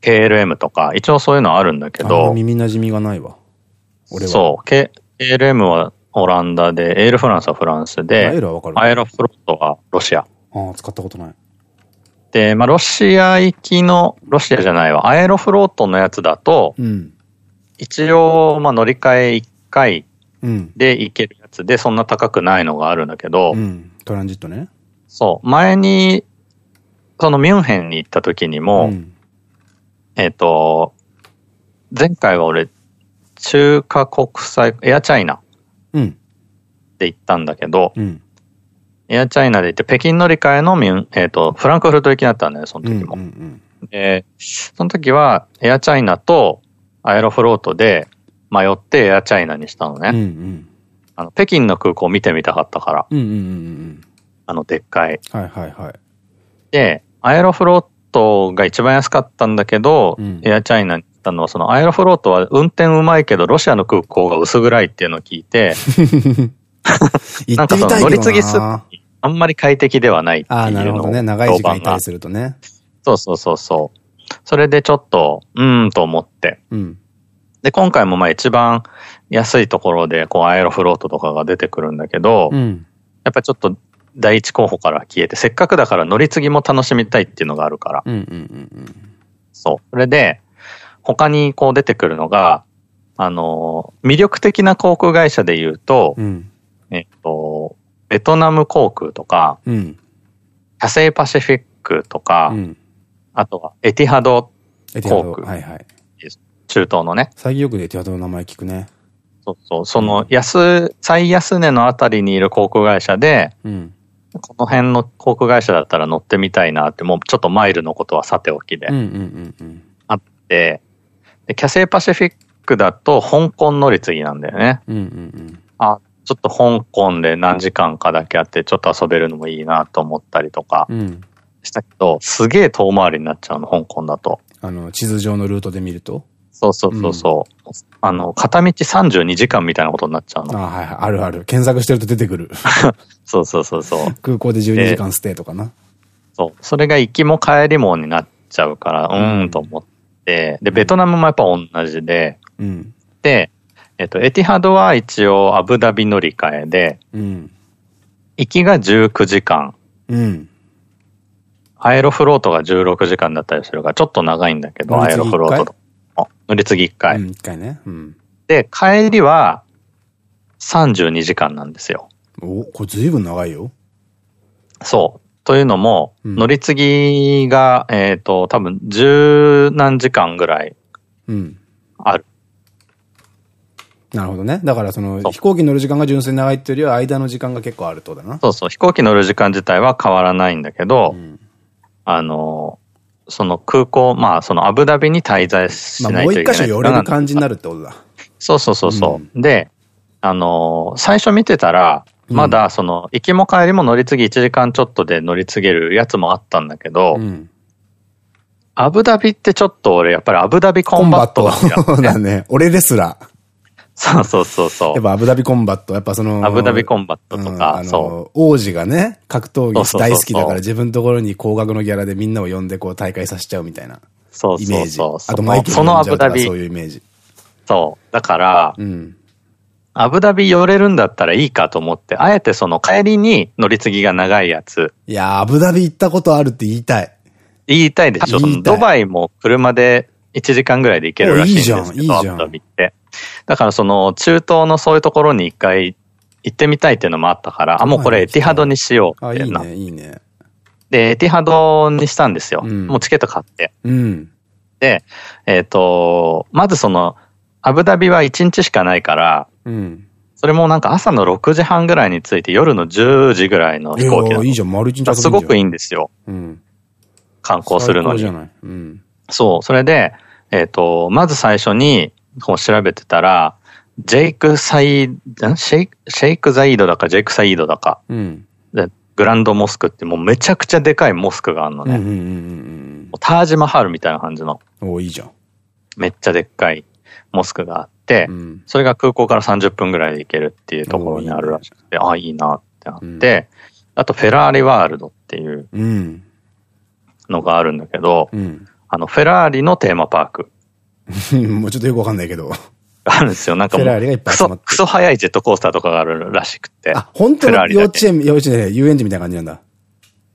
KLM とか、一応そういうのあるんだけど。耳馴染みがないわ。俺は。そう、K、KLM はオランダで、エールフランスはフランスで、アエロフロートはロシア。ああ、使ったことない。で、まあ、ロシア行きの、ロシアじゃないわ、アエロフロートのやつだと、うん、一応、まあ、乗り換え1回で行けるやつ。で、そんな高くないのがあるんだけど、うん、トランジットね。そう。前に、そのミュンヘンに行った時にも、うん、えっと、前回は俺、中華国際、エアチャイナで行ったんだけど、うんエアチャイナで行って、北京乗り換えのミュン、えっ、ー、と、フランクフルト行きだったんだよ、その時も。で、その時は、エアチャイナとアエロフロートで迷ってエアチャイナにしたのね。うんうん、あの北京の空港見てみたかったから。あの、でっかい。はいはいはい。で、アエロフロートが一番安かったんだけど、うん、エアチャイナに行ったのは、そのアエロフロートは運転うまいけど、ロシアの空港が薄暗いっていうのを聞いて、なんかその乗り継ぎすあんまり快適ではないっていうのを。ああ、なるほどね。長い時間いたりするとね。そうそうそうそう。それでちょっと、うーんと思って。うん、で、今回もまあ一番安いところで、こう、アエロフロートとかが出てくるんだけど、うん、やっぱりちょっと第一候補から消えて、せっかくだから乗り継ぎも楽しみたいっていうのがあるから。そう。それで、他にこう出てくるのが、あの、魅力的な航空会社で言うと、うん、えっと、ベトナム航空とか、うん、キャセイパシフィックとか、うん、あとはエティハド航空。はいはい。中東のね。最近よくエティハドの名前聞くね。そうそう。その安、最安値のあたりにいる航空会社で、うん、この辺の航空会社だったら乗ってみたいなって、もうちょっとマイルのことはさておきで、あって、でキャセイパシフィックだと香港乗り継ぎなんだよね。あ、ちょっと香港で何時間かだけあって、ちょっと遊べるのもいいなと思ったりとか、したけど、うん、すげえ遠回りになっちゃうの、香港だと。あの、地図上のルートで見ると？そうそうそうそう。うん、あの、片道32時間みたいなことになっちゃうの。あはいはい。あるある。検索してると出てくる。そうそうそうそう。空港で12時間ステイとかな。そう。それが行きも帰りもになっちゃうから、うーんと思って。で、ベトナムもやっぱ同じで。うん、で、えっと、エティハドは一応アブダビ乗り換えで、うん、行きが19時間。うん。アエロフロートが16時間だったりするから、ちょっと長いんだけど、アエロフロートと。乗り継ぎ1回。うん、1回ね。うん。で、帰りは32時間なんですよ。お、これ随分長いよ。そう。というのも、うん、乗り継ぎが、えっ、ー、と、多分十何時間ぐらいある。うん、なるほどね。だからその飛行機乗る時間が純粋に長いっていうよりは間の時間が結構あるとだな。そうそう。飛行機乗る時間自体は変わらないんだけど、うん、あの、その空港、まあそのアブダビに滞在しないといけない。もう一箇所寄れる感じになるってことだ。そうそうそうそう。うん、で、あの、最初見てたら、まだその、行きも帰りも乗り継ぎ1時間ちょっとで乗り継げるやつもあったんだけど、うん、アブダビってちょっと俺やっぱりアブダビコンバットが好きだ、だね。俺ですら。そうそうそうそう。やっぱアブダビコンバット、やっぱその、アブダビコンバットとか、うん、そう。王子がね、格闘技大好きだから自分のところに高額のギャラでみんなを呼んでこう大会させちゃうみたいな。そうそうそう。あとマイケルそのアブダビ。そういうイメージ。そう。だから、うん、アブダビ寄れるんだったらいいかと思って、あえてその帰りに乗り継ぎが長いやつ。いやアブダビ行ったことあるって言いたい。言いたいでしょ。ドバイも車で1時間ぐらいで行けるらしいんですけど、いいじゃん、いいじゃん。アブダビって。だからその中東のそういうところに一回行ってみたいっていうのもあったから、あ、もうこれエティハドにしようってな。いいね、いいね。で、エティハドにしたんですよ。うん、もうチケット買って。うん、で、えっ、ー、と、まずその、アブダビは1日しかないから、うん、それもなんか朝の6時半ぐらいに着いて夜の10時ぐらいの飛行機いいじゃん、丸一日すごくいいんですよ。うん、観光するのに。うん、そう、それで、えっ、ー、と、まず最初に、こう調べてたら、ジェイク・サイ、シェイク、シェイク・ザイードだか、ジェイク・サイードだか、うん、でグランドモスクってもうめちゃくちゃでかいモスクがあるのね。タージマハルみたいな感じの。おいいじゃん。めっちゃでっかいモスクがあって、うん、それが空港から30分ぐらいで行けるっていうところにあるらしくて、いいね、あ、いいなってなって、うん、あとフェラーリワールドっていうのがあるんだけど、うん、あの、フェラーリのテーマパーク。もうちょっとよくわかんないけど。あるんですよ。なんかもう、クソ、クソ速いジェットコースターとかがあるらしくて。あ、本当の幼稚園、幼稚園で遊園地みたいな感じなんだ。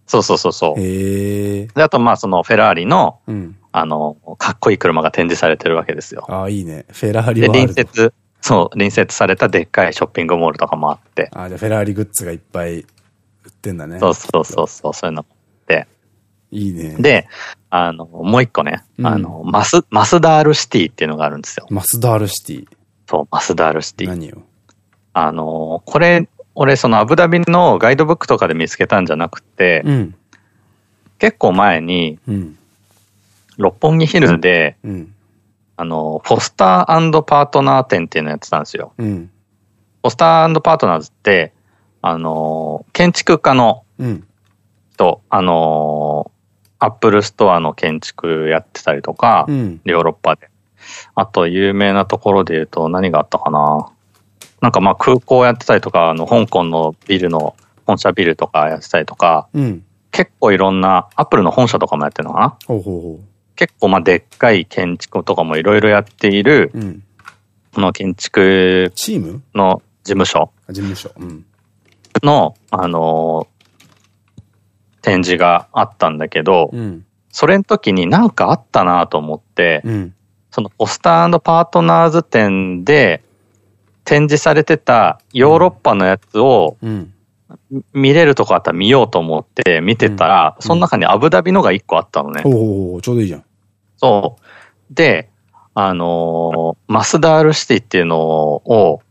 そうそうそうそう。へえ。で、あとまあそのフェラーリの、うん、あの、かっこいい車が展示されてるわけですよ。ああ、いいね。フェラーリで、隣接、そう、隣接されたでっかいショッピングモールとかもあって。ああ、じゃあフェラーリグッズがいっぱい売ってんだね。そうそうそうそう、そういうのもあって。いいね。で、あの、もう一個ね、うん、あの、マス、マスダールシティっていうのがあるんですよ。マスダールシティそう、マスダールシティ。何よ？あの、これ、俺そのアブダビのガイドブックとかで見つけたんじゃなくて、うん、結構前に、うん、六本木ヒルズで、うん、あの、フォスターパートナーズ展っていうのやってたんですよ。フォスターパートナーズって、あの、建築家の人、あの、アップルストアの建築やってたりとか、ヨーロッパで。あと有名なところで言うと何があったかな。なんかまあ空港やってたりとか、あの香港のビルの本社ビルとかやってたりとか、うん、結構いろんな、アップルの本社とかもやってるのかな。ほうほうほう。結構まあでっかい建築とかもいろいろやっている、うん、この建築チーム？の事務所事務所、うん、の、あのー、展示があったんだけど、うん、それの時になんかあったなと思って、うん、そのポスターパートナーズ展で展示されてたヨーロッパのやつを、見れるとこあったら見ようと思って見てたら、その中にアブダビのが1個あったのね。おおちょうどいいじゃん。そう。で、あのー、マスダールシティっていうのを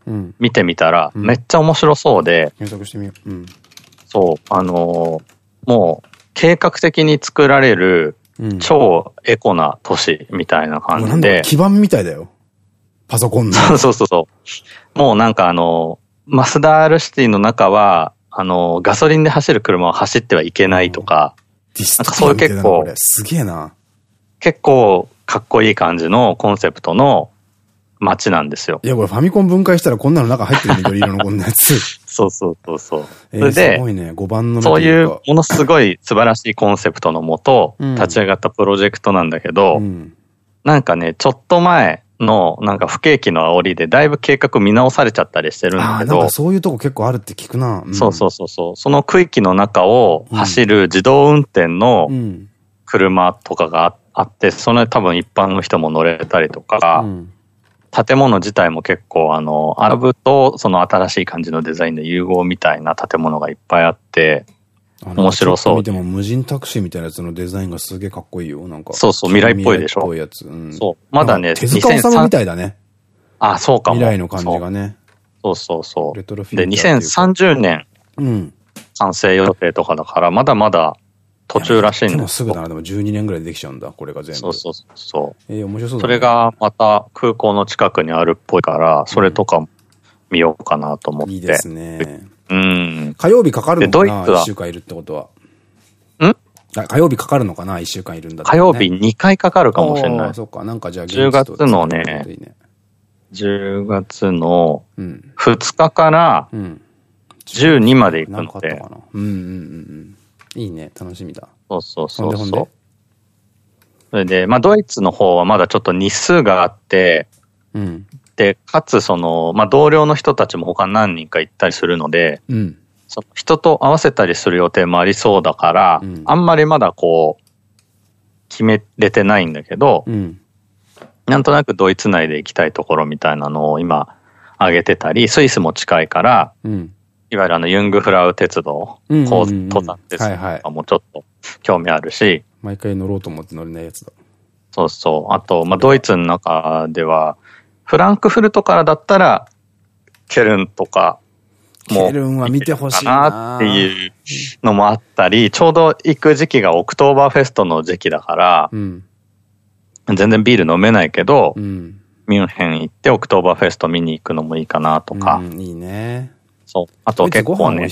見てみたら、めっちゃ面白そうで、検索してみよう。うん、そう、あのー、もう、計画的に作られる、超エコな都市みたいな感じで。基盤みたいだよ。パソコンの。そうそうそうそう。もうなんかあの、マスダールシティの中は、あの、ガソリンで走る車は走ってはいけないとか、なんかそういう結構、すげえな。結構かっこいい感じのコンセプトの街なんですよ。いや、これファミコン分解したらこんなの中入ってる緑色のこんなやつ。そうそうそうそう。それで、すごいね、5番のそういうものすごい素晴らしいコンセプトのもと、立ち上がったプロジェクトなんだけど、うん、なんかね、ちょっと前の、なんか不景気の煽りで、だいぶ計画見直されちゃったりしてるんだけど。なんかそういうとこ結構あるって聞くな。うん、そうそうそうそう。その区域の中を走る自動運転の車とかがあって、あって、その多分一般の人も乗れたりとか、うん、建物自体も結構あの、アラブとその新しい感じのデザインで融合みたいな建物がいっぱいあって、面白そう。でも無人タクシーみたいなやつのデザインがすげえかっこいいよ。なんか。そうそう、未来っぽいでしょ。未来っぽいやつ。うん、そう。まだね、手塚治虫みたいだね。あ、そうかも。未来の感じがね。そうそうそう。レトロフィで、2030年、うん。完成予定とかだから、まだまだ途中らしいんでもすぐだな、でも12年ぐらいでできちゃうんだ、これが全部。そうそうそう。ええー、面白そうだ、ね、それがまた空港の近くにあるっぽいから、それとか見ようかなと思って。いいですね。うん。火曜日かかるのかな ?1 週間いるってことは。ん？火曜日かかるのかな ?1 週間いるんだ、ね、火曜日2回かかるかもしれない。そっか、なんかじゃあ10月のね、10月の2日から12まで行くので。うんうんうん。いいね、楽しみだ。そうそうそうそう。それで、まあ、ドイツの方はまだちょっと日数があって、うん、で、かつその、まあ、同僚の人たちも他何人か行ったりするので、うん、その人と合わせたりする予定もありそうだから、うん、あんまりまだこう、決めれてないんだけど、うん、なんとなくドイツ内で行きたいところみたいなのを今、上げてたり、スイスも近いから、うん、いわゆるあのユングフラウ鉄道、登山鉄道とかもちょっと興味あるし。毎回乗ろうと思って乗れないやつだ。そうそう。あと、まあ、ドイツの中では、フランクフルトからだったら、ケルンとかも。ケルンは見てほしいなっていうのもあったり、ちょうど行く時期がオクトーバーフェストの時期だから、うん、全然ビール飲めないけど、うん、ミュンヘン行ってオクトーバーフェスト見に行くのもいいかなとか。うん、いいね。そう。あと結構ね、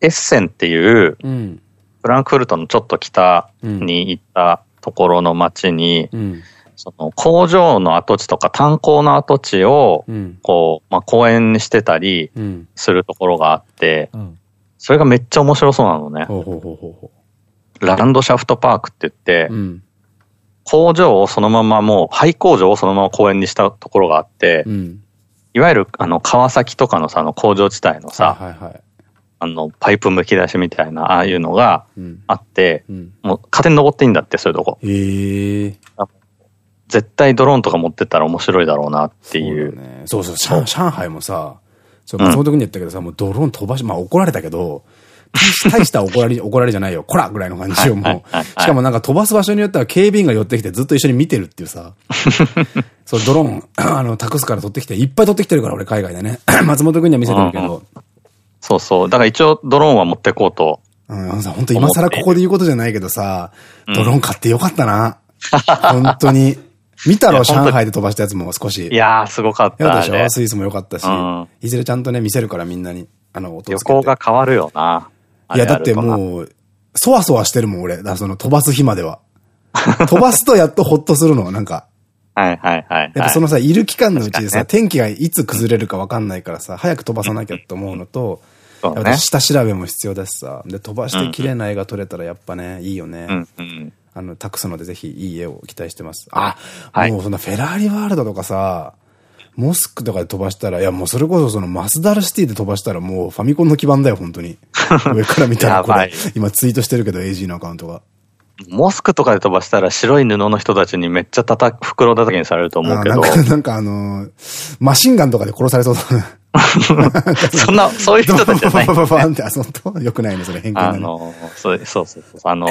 エッセンっていう、うん、フランクフルトのちょっと北に行ったところの町に、うん、その工場の跡地とか炭鉱の跡地を、こう、まあ、公園にしてたりするところがあって、それがめっちゃ面白そうなのね。ランドシャフトパークって言って、工場をそのままもう、廃工場をそのまま公園にしたところがあって、いわゆるあの川崎とかのさ、あの工場地帯のさ、あの、パイプむき出しみたいな、ああいうのがあって、うん、もう勝手に登っていいんだって、そういうとこ。へー。絶対ドローンとか持ってったら面白いだろうなっていう。そう、ね、そうそう。上海もさ、その時に言ったけどさ、もうドローン飛ばし、まあ怒られたけど、大した怒られ、怒られじゃないよ。こらぐらいの感じよ、もう。しかもなんか飛ばす場所によっては警備員が寄ってきてずっと一緒に見てるっていうさ。そう、ドローン、あの、託すから取ってきて、いっぱい取ってきてるから、俺海外でね。松本君には見せてるけど。そうそう。だから一応ドローンは持ってこうと。うん、あのさ、本当今更ここで言うことじゃないけどさ、ドローン買ってよかったな。本当に。見たろ、上海で飛ばしたやつも少し。いやー、すごかった。やでしょ？スイスもよかったし。いずれちゃんとね、見せるからみんなに。あの、音旅行が変わるよな。いや、だってもう、そわそわしてるもん、俺。だその飛ばす日までは。飛ばすとやっとほっとするの、なんか。はいはいはい。やっぱそのさ、いる期間のうちでさ、天気がいつ崩れるかわかんないからさ、早く飛ばさなきゃと思うのと、やっぱ下調べも必要だしさ、で、飛ばして綺麗な絵が撮れたらやっぱね、いいよね。あの、託すのでぜひいい絵を期待してます。あ、もうそんなフェラーリワールドとかさ、モスクとかで飛ばしたら、いやもうそれこそそのマスダルシティで飛ばしたらもうファミコンの基盤だよ、本当に。上から見たらこれ、今ツイートしてるけど AG のアカウントが。モスクとかで飛ばしたら白い布の人たちにめっちゃ叩く、袋叩きにされると思うけど。なんか、なんかあのー、マシンガンとかで殺されそうだね。そんな、そういう人たちじゃない、ね。バババンって、あ、そんよくないね、それ偏見だね。あの、そうそうそうあの、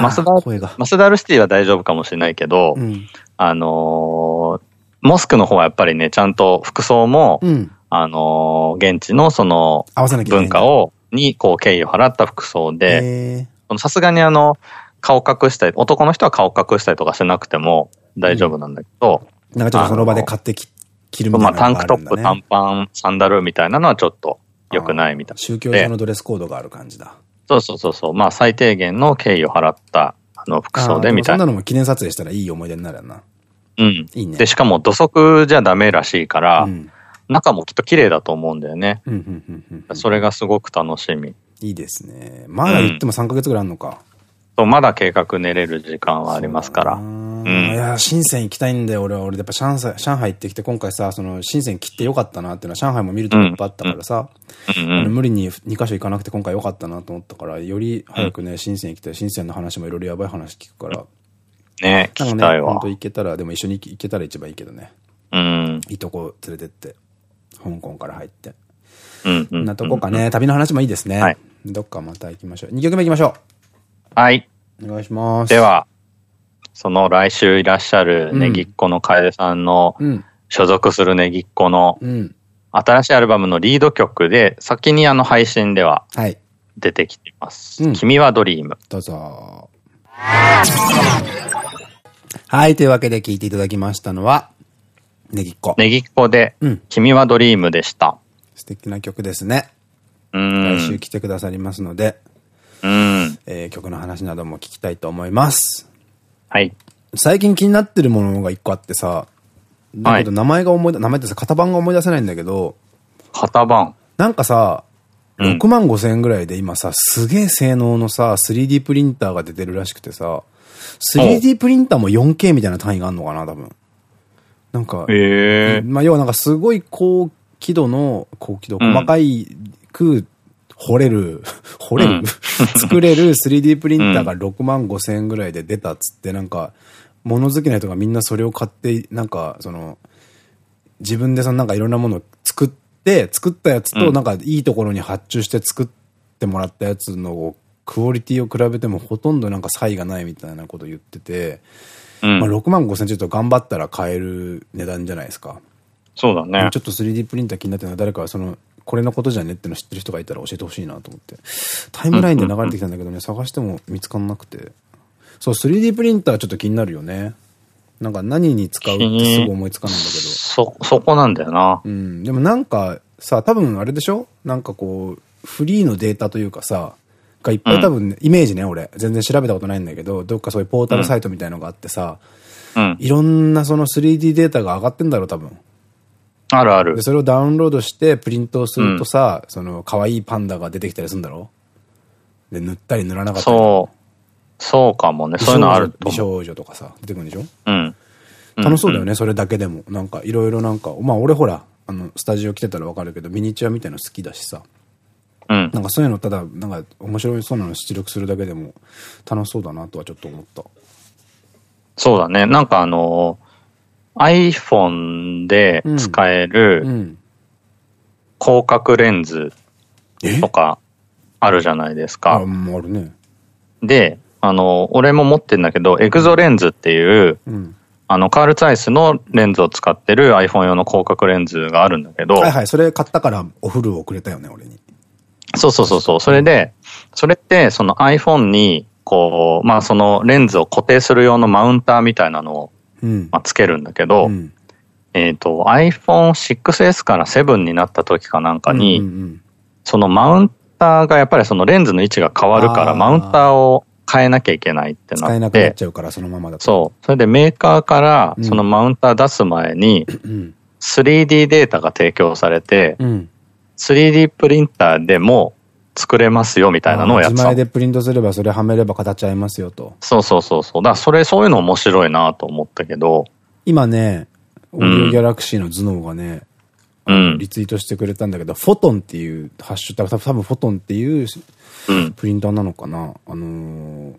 マスダ、マスダルシティは大丈夫かもしれないけど、うん、あの、モスクの方はやっぱりね、ちゃんと服装も、うん、あの、現地のその、文化を、に、こう、敬意を払った服装で、さすがにあの、顔隠したり、男の人は顔隠したりとかしなくても大丈夫なんだけど、うん、なんかちょっとその場で買ってき着るみたいな、ね、まあタンクトップ、短パン、サンダルみたいなのはちょっと良くないみたいな。宗教上のドレスコードがある感じだ。そうそうそうそう。まあ最低限の敬意を払ったあの服装でみたいな。そんなのも記念撮影したらいい思い出になるやな。うん。いいね。で、しかも土足じゃダメらしいから、うん、中もきっと綺麗だと思うんだよね。それがすごく楽しみ。いいですね。まだ言っても3ヶ月ぐらいあるのか。そう、まだ計画練れる時間はありますから。うん。いや、深セン行きたいんだよ、俺は。俺、やっぱ上海、上海行ってきて、今回さ、その、深セン切ってよかったなっていうのは、上海も見るとこいっぱいあったからさ、無理に2カ所行かなくて今回よかったなと思ったから、より早くね、深セン行きたい。深センの話もいろいろやばい話聞くから。ね聞きたいわ。本当行けたら、でも一緒に行けたら一番いいけどね。うん。いいとこ連れてって、香港から入って。うん。こんなとこかね。旅の話もいいですね。はい。どっかまた行きましょう。2曲目行きましょう。はい。お願いします。では、その来週いらっしゃるネギっ子の楓さんの所属するネギっ子の新しいアルバムのリード曲で、先にあの配信では出てきています。はい、君はドリーム。どうぞ。はい、というわけで聴いていただきましたのは、ネギっ子。ネギっ子で、うん、君はドリームでした。素敵な曲ですね。来週来てくださりますので、うん。えー、曲の話なども聞きたいと思います。はい。最近気になってるものが一個あってさ、だけど名前が思い出、はい、名前ってさ、型番が思い出せないんだけど、型番なんかさ、6万5千円ぐらいで今さ、すげえ性能のさ、3D プリンターが出てるらしくてさ、3D プリンターも 4K みたいな単位があるのかな、多分。なんか、えー、まあ要はなんかすごい高輝度の、高輝度、細かいく掘れる、掘れる、うん、作れる 3D プリンターが6万5千円ぐらいで出たっつって、なんか、物好きな人がみんなそれを買って、なんか、その、自分でそのなんかいろんなものを作って、作ったやつとなんかいいところに発注して作ってもらったやつのクオリティを比べてもほとんどなんか差異がないみたいなこと言ってて、うん、まあ6万5千ちょっと頑張ったら買える値段じゃないですか。そうだね。ちょっと 3D プリンター気になってるのは誰かそのこれのことじゃねっての知ってる人がいたら教えてほしいなと思って。タイムラインで流れてきたんだけどね、探しても見つかんなくて。そう、3D プリンターちょっと気になるよね。なんか何に使うってすぐ思いつかないんだけど。そ、そこなんだよな。うん。でもなんかさ、多分あれでしょ？なんかこう、フリーのデータというかさ、がいっぱい多分、ね、イメージね、俺。全然調べたことないんだけど、どっかそういうポータルサイトみたいのがあってさ、うん、いろんなその 3D データが上がってんだろう、多分。あるある。で、それをダウンロードしてプリントをするとさ、うん、その可愛いパンダが出てきたりするんだろで、塗ったり塗らなかったり。そう。そうかもね。そういうのあると。美少女とかさ、出てくるんでしょ？うん。楽しそうだよね、それだけでも。なんか、いろいろなんか、まあ俺ほら、あの、スタジオ来てたらわかるけど、ミニチュアみたいの好きだしさ。うん。なんかそういうの、ただ、なんか、面白いそうなの出力するだけでも、楽しそうだなとはちょっと思った。そうだね。なんかあの iPhone で使える広角レンズとかあるじゃないですか。あ、あるね。で、あの、俺も持ってんだけど、エグゾレンズっていう、うん、あの、カール・ツァイスのレンズを使ってる iPhone 用の広角レンズがあるんだけど。はいはい、それ買ったからおフルをくれたよね、俺に。そうそうそうそう。それで、それってその iPhone に、こう、まあそのレンズを固定する用のマウンターみたいなのをまあ、つけるんだけど、うん、えっと、iPhone6S から7になった時かなんかに、そのマウンターがやっぱりそのレンズの位置が変わるから、マウンターを変えなきゃいけないってなって。使えなくなっちゃうから、そのままだと。そう。それでメーカーからそのマウンター出す前に、3D データが提供されて、うん、3D プリンターでも作れますよみたいなのをやってた。自前でプリントすればそれはめれば形合いますよと。そうそうそうそう。だからそれ、そういうの面白いなと思ったけど。今ね、オーディオギャラクシーの頭脳がね、うん、リツイートしてくれたんだけど、フォトンっていうハッシュタグ、多分フォトンっていうプリンターなのかな。あのー、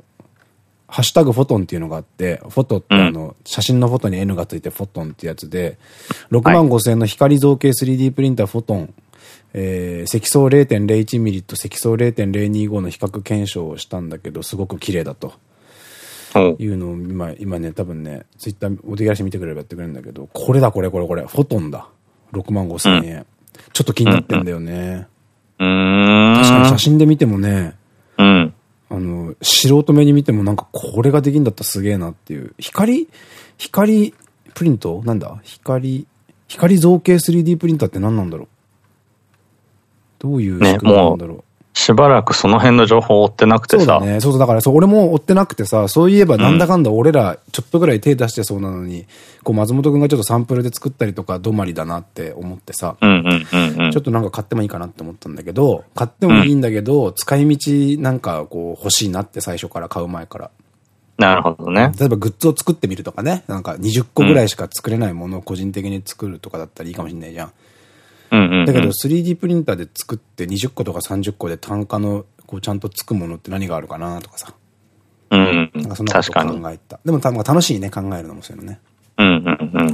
ハッシュタグフォトンっていうのがあって、フォトってあの、写真のフォトに N がついてフォトンってやつで、6万5千円の光造形 3D プリンターフォトン、えー、積層0.01ミリと積層0.025の比較検証をしたんだけど、すごく綺麗だと。いうのを今、今ね、多分ね、ツイッターお手柄して見てくれればやってくれるんだけど、これだこれこれこれ、フォトンだ。6万5千円、うん。ちょっと気になってんだよね。うん。確かに写真で見てもね、うん。あの、素人目に見てもなんかこれができんだったらすげえなっていう。光、光プリント？なんだ？光、光造形 3D プリンターって何なんだろう？どういう仕組みなんだろう、ね、しばらくその辺の情報を追ってなくてさ。そうだね。そうそう、だからそう、俺も追ってなくてさ、そういえばなんだかんだ俺らちょっとぐらい手出してそうなのに、うん、こう松本くんがちょっとサンプルで作ったりとか、止まりだなって思ってさ、ちょっとなんか買ってもいいかなって思ったんだけど、買ってもいいんだけど、うん、使い道なんかこう欲しいなって最初から買う前から。なるほどね。例えばグッズを作ってみるとかね、なんか20個ぐらいしか作れないものを個人的に作るとかだったらいいかもしれないじゃん。だけど 3D プリンターで作って20個とか30個で単価のこうちゃんとつくものって何があるかなとかさ。うん。なんかそんなこと考えた。でも楽しいね、考えるのもそういうのね。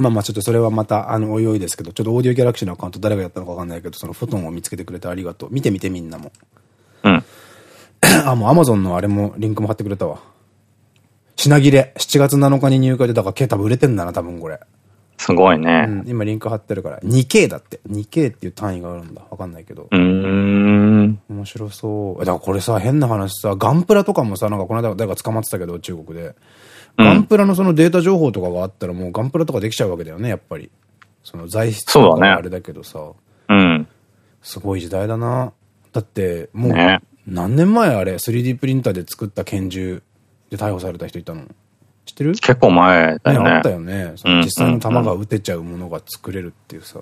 まあまあちょっとそれはまた、あの、おいおいですけど、ちょっとオーディオギャラクシーのアカウント誰がやったのかわかんないけど、そのフォトンを見つけてくれてありがとう。見てみてみんなも。うん。あ、もうアマゾンのあれも、リンクも貼ってくれたわ。品切れ。7月7日に入荷で、だから、多分売れてんだな、多分これ。すごいね。うん、今リンク貼ってるから。2K だって。2K っていう単位があるんだ。わかんないけど。うん。面白そう。だからこれさ、変な話さ、ガンプラとかもさ、なんかこの間誰か捕まってたけど、中国で。ガンプラのそのデータ情報とかがあったらもうガンプラとかできちゃうわけだよね、やっぱり。その材質とかあれだけどさ。うね、うん。すごい時代だな。だって、もう、何年前あれ、3D プリンターで作った拳銃で逮捕された人いたの知ってる？結構前だよね。あったよね。その実際の弾が撃てちゃうものが作れるっていうさ。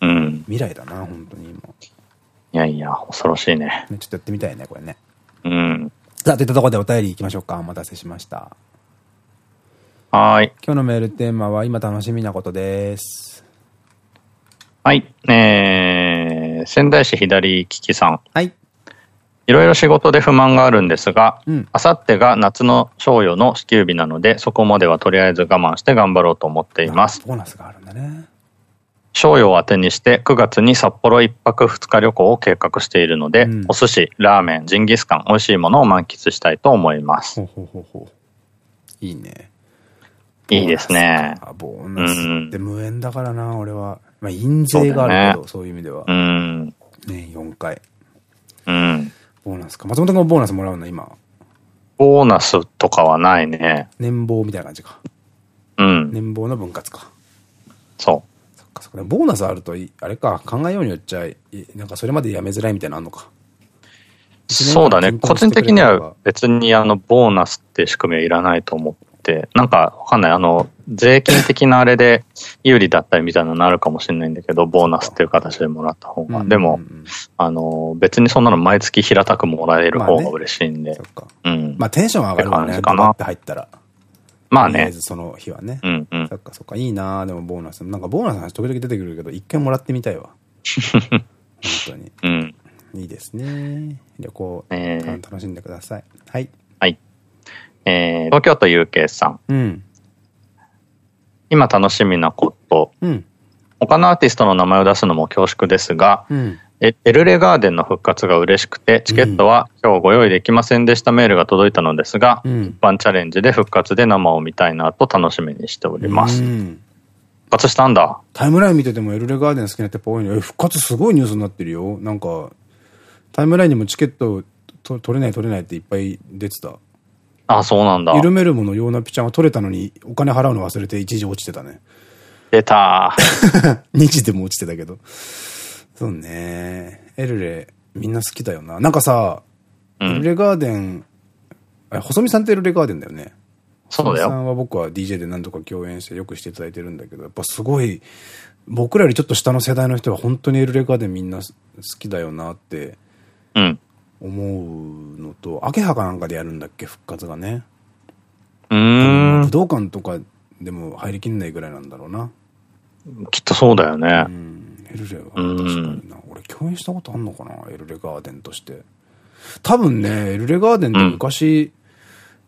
うん。未来だな、本当に今。いやいや、恐ろしいね。ちょっとやってみたいね、これね。うん。さあ、といったところでお便り行きましょうか。お待たせしました。はい。今日のメールテーマは、今楽しみなことです。はい。えー、仙台市左利きさん。はい。いろいろ仕事で不満があるんですが、あさってが夏の賞与の支給日なので、そこまではとりあえず我慢して頑張ろうと思っています。ボーナスがあるんだね。賞与を当てにして9月に札幌一泊二日旅行を計画しているので、うん、お寿司、ラーメン、ジンギスカン、美味しいものを満喫したいと思います。ほほほほいいね。いいですね。ボーナスって無縁だからな、うん、俺は。まあ、印税があるけど、そう、ね,、いう意味では。うん。ね、4回。うん。ボーナスか。松本君もボーナスもらうの、今？ボーナスとかはないね。年俸みたいな感じか。うん。年俸の分割か。そう。そっかそっか。ボーナスあると、あれか、考えようによっちゃ、なんかそれまでやめづらいみたいなのあんのか。そうだね。個人的には別にあの、ボーナスって仕組みはいらないと思っ、なんかわかんない、あの、税金的なあれで有利だったりみたいなのあるかもしれないんだけど、ボーナスっていう形でもらった方が。でも、あの、別にそんなの毎月平たくもらえる方が嬉しいんで。うん。まあテンション上がる感じかな。って入ったら。まあね。その日はね。うんうん。そっかそっか、いいなでもボーナス。なんかボーナスの話時々出てくるけど、一回もらってみたいわ。本当に。うん。いいですね。旅行、えー、楽しんでください。はい。はい。えー、東京都有形さん。うん、今楽しみなこと。うん、他のアーティストの名前を出すのも恐縮ですが、うん、エルレガーデンの復活が嬉しくて、チケットは今日ご用意できませんでしたメールが届いたのですが、うん、一般チャレンジで復活で生を見たいなと楽しみにしております。復活したんだ。タイムライン見ててもエルレガーデン好きな人多いの。え、復活すごいニュースになってるよ。なんか、タイムラインにもチケット取れない取れないっていっぱい出てた。あ、そうなんだ。緩めるもの、ヨーナピちゃんが取れたのに、お金払うの忘れて一時落ちてたね。出た 2時でも落ちてたけど。そうね。エルレ、みんな好きだよな。なんかさ、うん、エルレガーデン、細見さんってエルレガーデンだよね。そうだよ。細見さんは僕は DJ で何とか共演してよくしていただいてるんだけど、やっぱすごい、僕らよりちょっと下の世代の人は本当にエルレガーデンみんな好きだよなって。うん。思うのと、秋葉かなんかでやるんだっけ、復活がね。うん。武道館とかでも入りきんないぐらいなんだろうな。きっとそうだよね。うん。エルレは確かにな。俺共演したことあんのかな？エルレガーデンとして。多分ね、エルレガーデンって昔、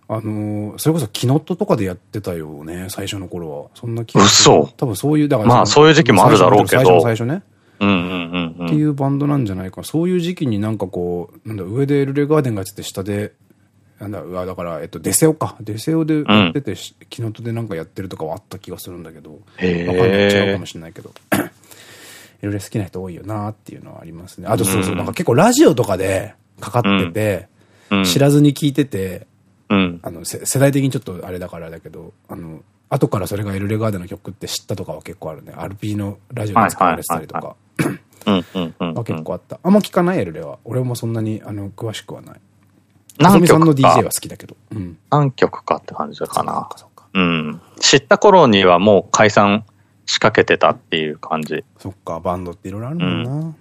あのー、それこそキノットとかでやってたよね、最初の頃は。そんな気がする。嘘多分そういう、だからまあそういう時期もあるだろうけど。最初の最初ね。うんうんうん。っていうバンドなんじゃないか。そういう時期になんかこう、なんだ、上でエルレガーデンがやってて、下で、なんだ、うわ、だから、えっと、デセオか。デセオでやってて、うん、キノットでなんかやってるとかはあった気がするんだけど。へわかんない。違うかもしれないけど。エルレ好きな人多いよなっていうのはありますね。あとそうそう、なんか結構ラジオとかでかかってて、うん、知らずに聞いてて、うん、あの世代的にちょっとあれだからだけど、あの、後からそれがエルレガーデンの曲って知ったとかは結構あるね。RP のラジオで使われてたりとか。は結構あった。あんま聞かないエルレは。俺もそんなにあの詳しくはない。何曲か。の DJ は好きだけど。うん、何曲かって感じかな。うん。知った頃にはもう解散仕掛けてたっていう感じ。そっか、バンドっていろいろあるもんな。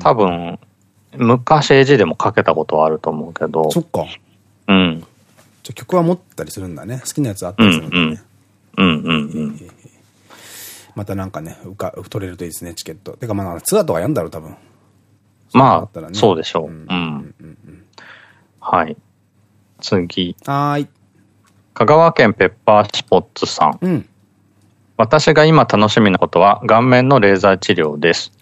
多分、昔 AG でもかけたことはあると思うけど。そっか。うん。じゃ曲は持ったりするんだね。好きなやつあったりするんだね。うんうん。うんうんうん。またなんかね、うか、取れるといいですね、チケット。てかまあ、ツアーとかやんだろう、多分。まあ、そうでしょう。うん。はい。次。はい。香川県ペッパースポッツさん。うん。私が今楽しみなことは顔面のレーザー治療です。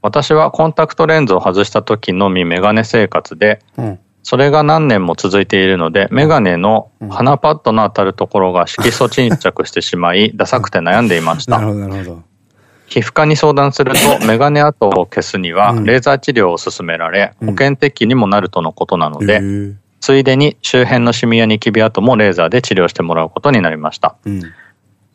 私はコンタクトレンズを外した時のみメガネ生活で、うん、それが何年も続いているので、メガネの鼻パッドの当たるところが色素沈着してしまい、ダサくて悩んでいました。なるほど、なるほど。皮膚科に相談すると、メガネ跡を消すには、レーザー治療を勧められ、保険適にもなるとのことなので、ついでに周辺のシミやニキビ跡もレーザーで治療してもらうことになりました。うん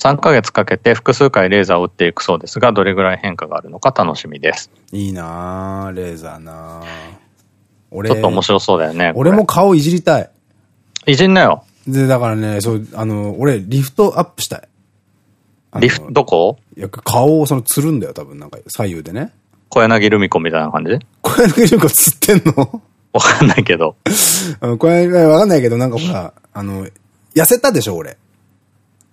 3ヶ月かけて複数回レーザーを打っていくそうですが、どれぐらい変化があるのか楽しみです。いいなぁ、レーザーなぁ。俺、ちょっと面白そうだよね。俺も顔いじりたい。いじんなよ。で、だからね、そう、あの、俺、リフトアップしたい。リフト、どこ？いや、顔をその、つるんだよ、多分、なんか、左右でね。小柳ルミ子みたいな感じ？小柳ルミ子つってんの？わかんないけど。あ の、小柳、わかんないけど、なんかほら、あの、痩せたでしょ、俺。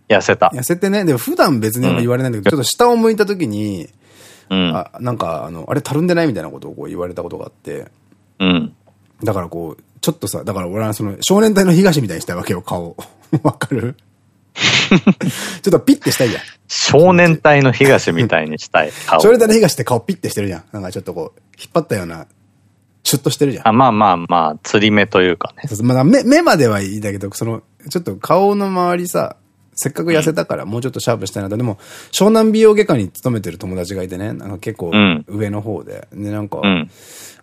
痩せた。痩せてね、でも普段別に言われないんだけど、うん、ちょっと下を向いた時に、うん、あ、なんか、あの、あれたるんでないみたいなことをこう言われたことがあって、うん。だからこう、ちょっとさ、だから俺はその少年隊の東みたいにしたいわけよ、顔。わかる？ちょっとピッてしたいじゃん。少年隊の東みたいにしたい。顔。少年隊の東って顔ピッてしてるじゃん。なんかちょっとこう、引っ張ったような、シュッとしてるじゃん。あまあまあまあ、釣り目というかね。そうそうまあ目、目まではいいんだけど、その、ちょっと顔の周りさ、せっかく痩せたからもうちょっとシャープしたいなと。でも、湘南美容外科に勤めてる友達がいてね、なんか結構上の方で。で、なんか、うん、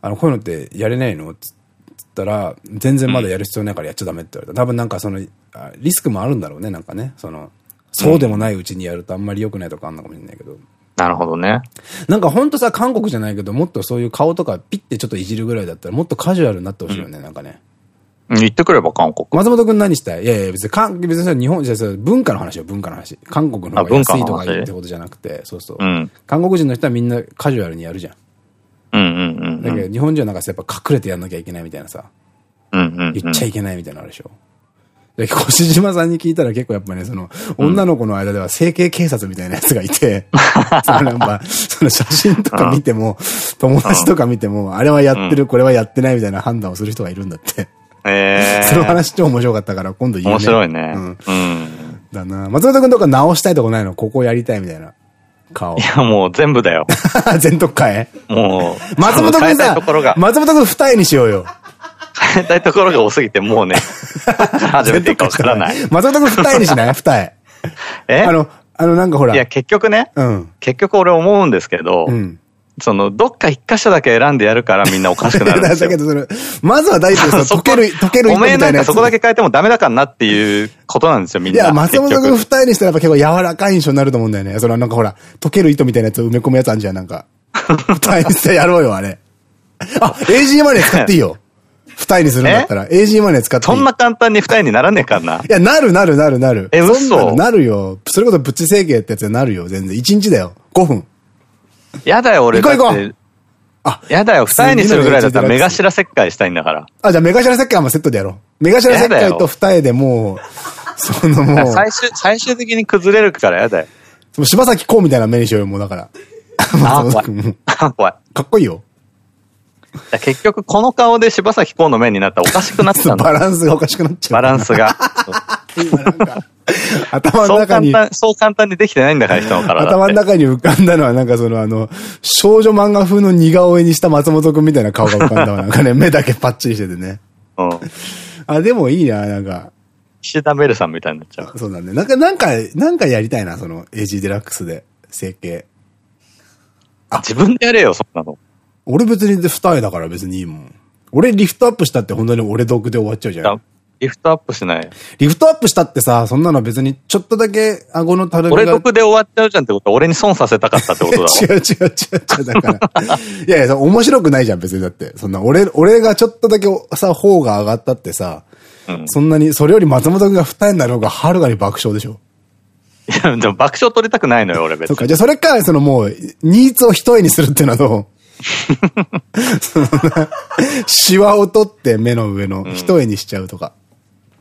あの、こういうのってやれないの？つったら、全然まだやる必要ないからやっちゃダメって言われた。多分なんかその、リスクもあるんだろうね、なんかね。その、そうでもないうちにやるとあんまり良くないとかあんのかもしれないけど。なるほどね。なんかほんとさ、韓国じゃないけど、もっとそういう顔とかピッてちょっといじるぐらいだったら、もっとカジュアルになってほしいよね、うん、なんかね。言ってくれば韓国。松本くん何したい？いやいや、別に、韓別に日本じゃ文化の話よ、文化の話。韓国の方が安いとか言ってことじゃなくて、そうそう。うん、韓国人の人はみんなカジュアルにやるじゃん。うんうんうん、だけど日本人はなんかやっぱ隠れてやんなきゃいけないみたいなさ。言っちゃいけないみたいなのあるでしょ。で、越島さんに聞いたら結構やっぱね、その、女の子の間では整形警察みたいなやつがいて、そのその写真とか見ても、友達とか見ても、あれはやってる、これはやってないみたいな判断をする人がいるんだって。えその話超面白かったから、今度言うね。面白いね。うん。うん。だな松本くんとか直したいとこないの？ここやりたいみたいな。顔。いや、もう全部だよ。全特化へもう。松本くんさ、松本くん二重にしようよ。変えたいところが多すぎて、もうね、初めてかわからない。松本くん二重にしない？二重。え？あの、あの、なんかほら。いや、結局ね、うん、結局俺思うんですけど、うんその、どっか一箇所だけ選んでやるからみんなおかしくなるんですよ。だけどそれ、まずは大体さ、溶ける、溶けるおめえなんかそこだけ変えてもダメだからなっていうことなんですよ、みんな。いや、松本君二重にしたらやっぱ結構柔らかい印象になると思うんだよね。そのなんかほら、溶ける糸みたいなやつを埋め込むやつあるじゃん、なんか。二重にしてやろうよ、あれ。あ、AG マネー使っていいよ。二重にするんだったら、AG マネー使っていい。そんな簡単に二重にならねえかな。いや、なるなるなるなる。え、嘘？なるよ。それこそプチ整形ってやつになるよ、全然。一日だよ。5分。やだよ、俺。行こう行こう。あ、やだよ、二重にするぐらいだったら目頭切開したいんだから。あ、じゃあ目頭切開もセットでやろう。目頭切開と二重でもう、そのもう。最終、最終的に崩れるからやだよ。柴咲コウみたいな目にしようよ、もうだから。あ、怖い。怖い。かっこいいよ。結局この顔で柴咲コウの面になったらおかしくなったの。バランスがおかしくなっちゃう。バランスが。今なんか、頭の中に。そう簡単、そう簡単にできてないんだから、人の体。頭の中に浮かんだのは、なんかそのあの、少女漫画風の似顔絵にした松本くんみたいな顔が浮かんだわ。なんかね、目だけパッチリしててね。うん。あ、でもいいな、なんか。岸田メルさんみたいになっちゃう。そうだね。なんか、なんか、なんかやりたいな、その、AG デラックスで、整形。あ、自分でやれよ、そんなの。俺別に二重だから別にいいもん。俺リフトアップしたって本当に俺毒で終わっちゃうじゃん。リフトアップしない。リフトアップしたってさ、そんなの別にちょっとだけ顎のたるみが。俺毒で終わっちゃうじゃんってことは俺に損させたかったってことだ 違う違う違う違う。だから。いやいや、面白くないじゃん別にだって。そんな、俺、俺がちょっとだけさ、方が上がったってさ、うん、そんなに、それより松本君が二重になる方がはるかに爆笑でしょ。いや、でも爆笑取りたくないのよ、俺別に。そっか、じゃあそれか、そのもう、ニーズを一重にするっていうのはどうシワを取って目の上の一重にしちゃうとか。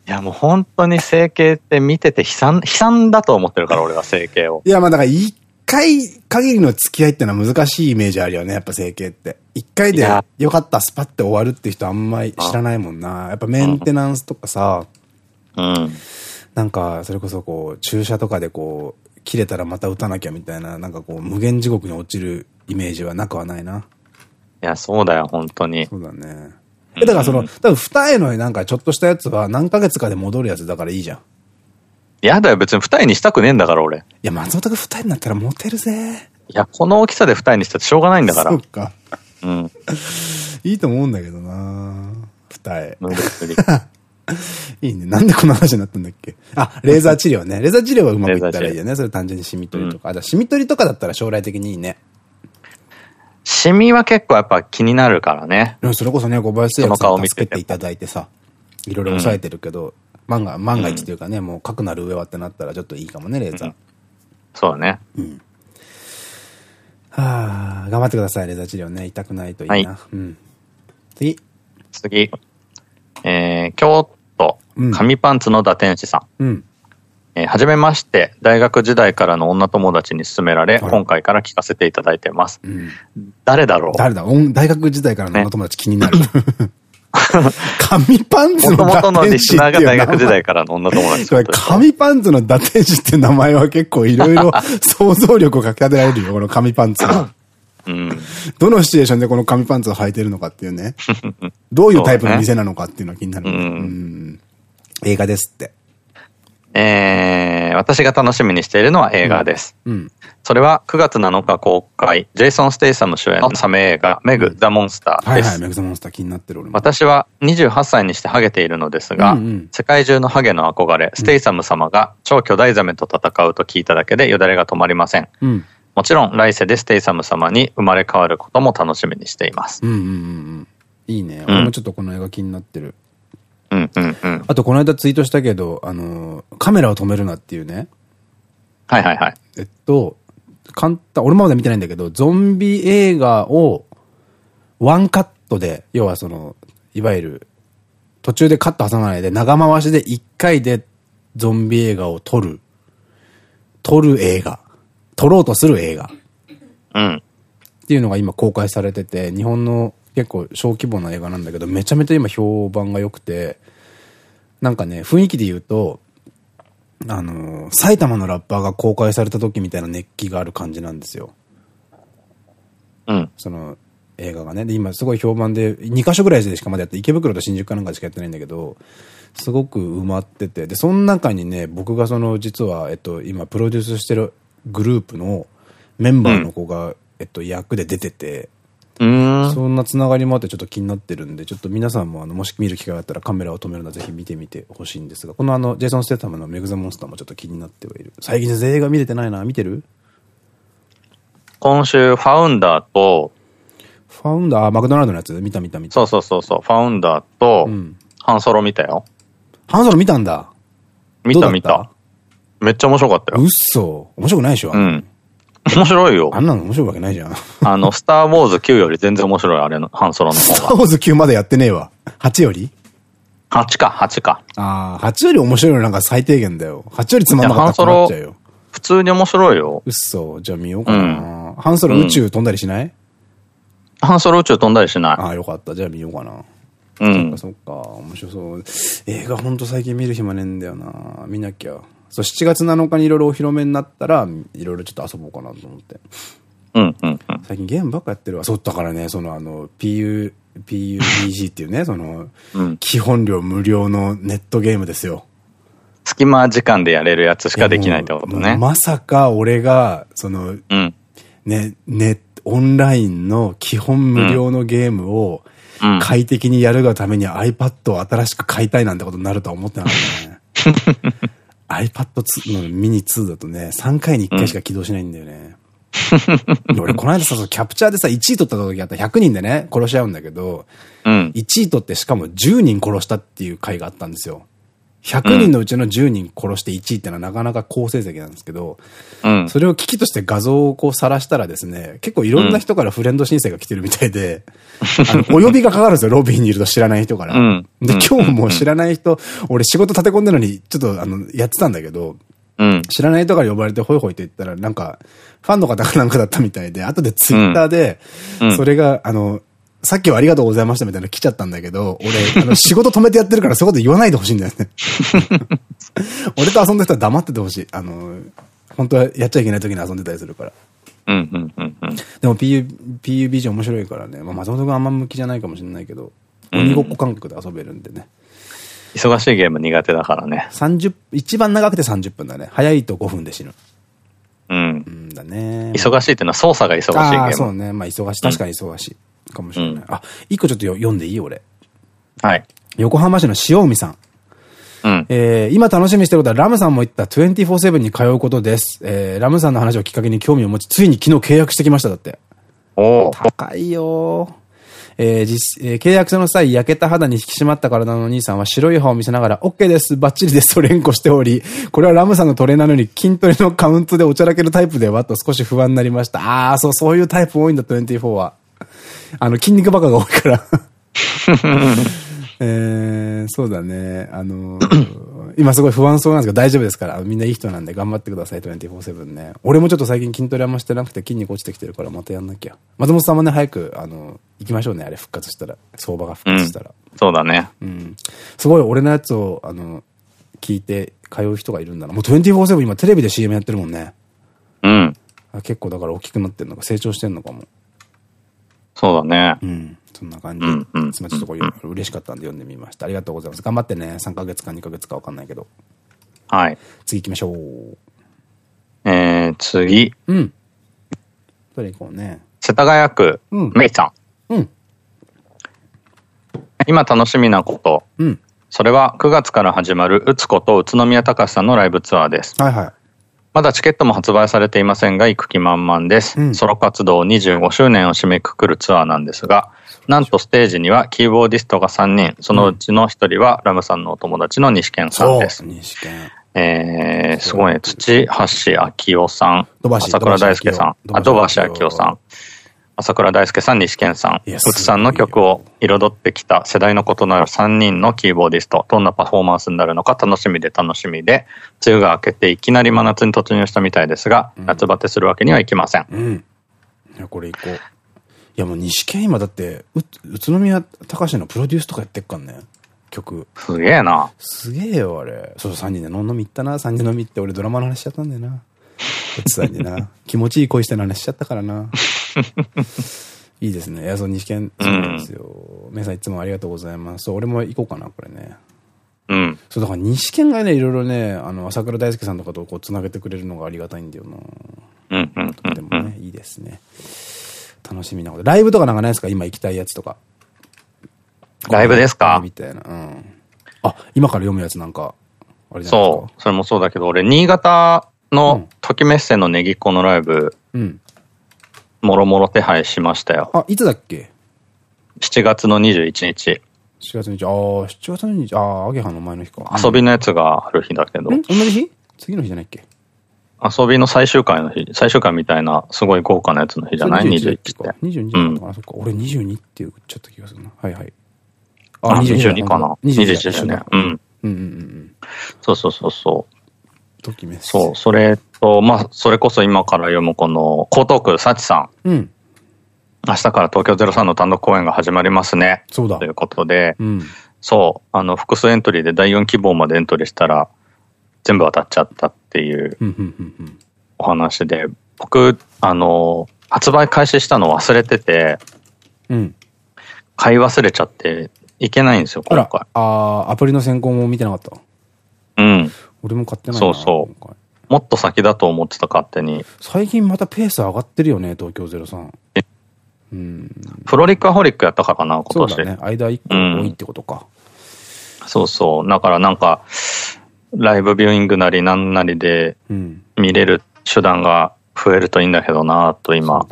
いやもう本当に整形って見てて悲惨、悲惨だと思ってるから俺は整形を。いやまあだから一回限りの付き合いってのは難しいイメージあるよね、やっぱ整形って。一回でよかったスパって終わるって人あんまり知らないもんな。やっぱメンテナンスとかさ、うん。なんかそれこそこう注射とかでこう切れたらまた打たなきゃみたいな、なんかこう無限地獄に落ちるイメージはなくはないな。いや、そうだよ、本当に。そうだね。え、だからその、多分二重のなんかちょっとしたやつは何ヶ月かで戻るやつだからいいじゃん。やだよ、別に二重にしたくねえんだから、俺。いや、松本が二重になったらモテるぜ。いや、この大きさで二重にしたってしょうがないんだから。そっか。うん。いいと思うんだけどな二重。無理無理。いいね。なんでこの話になったんだっけ？あ、レーザー治療ね。レーザー治療はうまくいったらいいよね。それ単純にシミ取りとか。うん、あ、シミ取りとかだったら将来的にいいね。シミは結構やっぱ気になるからね。それこそね、小林製薬さん助けていただいてさ、いろいろ抑えてるけど、万が、万が一というかね、もうかくなる上はってなったらちょっといいかもね、レーザー。そうだね。うん。はあ、頑張ってください、レーザー治療ね。痛くないといいな。はい、うん。次。次。えー、京都、紙パンツの打天使さん。うん。えー、はじめまして、大学時代からの女友達に勧められ、はい、今回から聞かせていただいてます。うん、誰だろう？誰だ？大学時代からの女友達気になる。ね 紙パンツの打天使っていう名前。が大学時代からの女友達。紙パンツの打天使って名前は結構いろいろ 想像力をかき立てられるよ、この紙パンツは。うん、どのシチュエーションでこの紙パンツを履いてるのかっていうね。どういうタイプの店なのかっていうのが気になる、ねうん、映画ですって。えー、私が楽しみにしているのは映画です。うん、それは9月7日公開、ジェイソン・ステイサム主演のサメ映画、メグ・ザ・モンスターです。はいはい、メグ・ザ・モンスター気になってる私は28歳にしてハゲているのですが、うんうん、世界中のハゲの憧れ、ステイサム様が超巨大ザメと戦うと聞いただけでよだれが止まりません。うん、もちろん来世でステイサム様に生まれ変わることも楽しみにしています。いいね。俺もちょっとこの映画気になってる。あとこの間ツイートしたけど、あの、カメラを止めるなっていうね。はいはいはい。えっと、簡単、俺まだ見てないんだけど、ゾンビ映画をワンカットで、要はその、いわゆる、途中でカット挟まないで、長回しで一回でゾンビ映画を撮る。撮る映画。撮ろうとする映画。うん。っていうのが今公開されてて、日本の結構小規模な映画なんだけど、めちゃめちゃ今評判が良くて、なんかね、雰囲気で言うと、あのー、埼玉のラッパーが公開された時みたいな熱気がある感じなんですよ。うん。その映画がね。で、今すごい評判で、2カ所ぐらいでしかまだやって、池袋と新宿かなんかしかやってないんだけど、すごく埋まってて、で、その中にね、僕がその、実は、えっと、今プロデュースしてるグループのメンバーの子が、うん、えっと、役で出てて、そんなつながりもあってちょっと気になってるんで、ちょっと皆さんもあの、もし見る機会があったらカメラを止めるのはぜひ見てみてほしいんですが、このあの、ジェイソン・ステータムのメグ・ザ・モンスターもちょっと気になってはいる。最近全然映画見れてないな。見てる？今週、ファウンダーと、ファウンダー、マクドナルドのやつ？見た見た見た。そうそうそうそう、ファウンダーと、うん、ハンソロ見たよ。ハンソロ見たんだ。見た見た。めっちゃ面白かったよ。うっそ。面白くないでしょ？うん。面白いよ。あんなの面白いわけないじゃん。あの、スター・ウォーズ9より全然面白い、あれの、ハンソロの方が。スター・ウォーズ9までやってねえわ。8より ?8 か、8か。ああ、8より面白いのなんか最低限だよ。8よりつまんなかったら困っちゃうよ。普通に面白いよ。うっそ、じゃあ見ようかな。うん、ハンソロ宇宙飛んだりしない、うん、半ソロ宇宙飛んだりしない。ああ、よかった。じゃあ見ようかな。うん。そっか、そっか。面白そう。映画ほんと最近見る暇ねえんだよな。見なきゃ。そう、7月7日にいろいろお披露目になったら、いろいろちょっと遊ぼうかなと思って。うんうんうん。最近ゲームばっかやってるわ。そう、だからね、そのあの、PU、PUBG っていうね、その、うん、基本料無料のネットゲームですよ。隙間時間でやれるやつしかできないってことね。まさか俺が、その、うん、ね、ネオンラインの基本無料のゲームを快適にやるがために iPad を新しく買いたいなんてことになるとは思ってなかったね。iPad のミニ2だとね、3回に1回しか起動しないんだよね。俺、この間さ、キャプチャーでさ、1位取った時あった100人でね、殺し合うんだけど、うん、1位取ってしかも10人殺したっていう回があったんですよ。100人のうちの10人殺して1位ってのはなかなか好成績なんですけど、うん、それを危機として画像をこう晒したらですね、結構いろんな人からフレンド申請が来てるみたいで、あの、お呼びがかかるんですよ、ロビーにいると知らない人から。うん、で、今日も知らない人、俺仕事立て込んでるのに、ちょっとあの、やってたんだけど、うん、知らない人から呼ばれてホイホイと言ったら、なんか、ファンの方かなんかだったみたいで、後でツイッターで、それが、あの、さっきはありがとうございましたみたいなの来ちゃったんだけど、俺、あの、仕事止めてやってるからそういうこと言わないでほしいんだよね。俺と遊んでたら黙っててほしい。あの、本当はやっちゃいけない時に遊んでたりするから。うんうんうんうん。でも PU、PUBG 面白いからね。まあ松本君あんま向きじゃないかもしれないけど、鬼ごっこ感覚で遊べるんでね。忙しいゲーム苦手だからね。30、一番長くて30分だね。早いと5分で死ぬ。うん。うんだね。忙しいっていうのは操作が忙しいゲーム。あそうね。まあ忙しい。確かに忙しい。かもしれない。うん、あ、一個ちょっと読んでいい？俺。はい。横浜市の塩海さん。うん、えー、今楽しみにしてることはラムさんも言った24-7に通うことです。えー、ラムさんの話をきっかけに興味を持ち、ついに昨日契約してきましただって。お高いよえー、実、えー、契約書の際、焼けた肌に引き締まった体のお兄さんは白い歯を見せながら、OK です、バッチリですと連呼しており、これはラムさんのトレーナーのように筋トレのカウントでおちゃらけるタイプでは？と少し不安になりました。ああ、そう、そういうタイプ多いんだ、24は。あの、筋肉バカが多いから えー、そうだね。あのー、今すごい不安そうなんですけど大丈夫ですから。みんないい人なんで頑張ってください、24-7ね。俺もちょっと最近筋トレあんましてなくて筋肉落ちてきてるからまたやんなきゃ。松本さんもね、早く、あの、行きましょうね、あれ復活したら。相場が復活したら。うん、そうだね。うん。すごい俺のやつを、あの、聞いて通う人がいるんだな。もう24-7今テレビで CM やってるもんね。うん。結構だから大きくなってんのか、成長してんのかも。そうだね。うん。そんな感じ。うんうん、すみまちょっとこれ嬉しかったんで読んでみました。ありがとうございます。頑張ってね。3ヶ月か2ヶ月かわかんないけど。はい。次行きましょう。えー、次。うん。どれ行こうね。世田谷区、うん、メイさん。うん。今楽しみなこと。うん。それは9月から始まるうつこと宇都宮隆さんのライブツアーです。はいはい。まだチケットも発売されていませんが、行く気満々です。うん、ソロ活動25周年を締めくくるツアーなんですが、なんとステージにはキーボーディストが3人、そのうちの1人はラムさんのお友達の西健さんです。西健。えー、すごいね。土橋安騎夫さん、浅倉大介さん、あ、土橋安騎夫さん、浅倉大介さん、西健さん、ウツさんの曲を彩ってきた世代の異なる3人のキーボーディスト、どんなパフォーマンスになるのか楽しみで楽しみで、梅雨が明けていきなり真夏に突入したみたいですが、うん、夏バテするわけにはいきません。うん。いや、これいこう。いや、もう西健今だって、う、宇都宮隆のプロデュースとかやってっかんね。曲。すげえな。すげえよ、あれ。そう、3人で飲み行ったな、3人飲みって俺ドラマの話しちゃったんだよな。うつさんにな。気持ちいい恋しての話しちゃったからな。いいですね。いや、そう、西県、そうなんですよ。皆、うん、さんいつもありがとうございます。そう、俺も行こうかな、これね。うん。そう、だから西県がね、いろいろね、あの、朝倉大輔さんとかとこう、繋げてくれるのがありがたいんだよな。うん、うん。とてもね、いいですね。楽しみなこと。ライブとかなんかないですか？今行きたいやつとか。ライブですか？みたいな。うん。あ、今から読むやつなんか、あれそう。それもそうだけど、俺、新潟の、ときめっせのねぎっこのライブ、うん。もろもろ手配しましたよ。あ、いつだっけ ?7 月の21日。7月21日。ああ、7月の21日。ああ、アゲハの前の日か。遊びのやつがある日だけど。同じ日？次の日じゃないっけ？遊びの最終回の日、最終回みたいな、すごい豪華なやつの日じゃない ?21 って。22だったかな、そっか。俺22って言っちゃった気がするな。はいはい。あ、22かな ?21 だよね。うん。うんうんうん。そうそうそうそう。ときめそう、それと、まあ、それこそ今から読むこの、江東区幸さん。うん。明日から東京03の単独公演が始まりますね。そうだ。ということで、うん、そう、あの、複数エントリーで第4希望までエントリーしたら、全部当たっちゃったっていうお話で、僕、あの、発売開始したの忘れてて、うん。買い忘れちゃっていけないんですよ、今回。ああ、アプリの先行も見てなかった。うん。俺も買ってないそうそう。もっと先だと思ってた勝手に。最近またペース上がってるよね、東京03。うん。フロリックアホリックやったかな、今年。そうだね。間1個多いってことか、うん。そうそう。だからなんか、ライブビューイングなりなんなりで見れる手段が増えるといいんだけどなと今、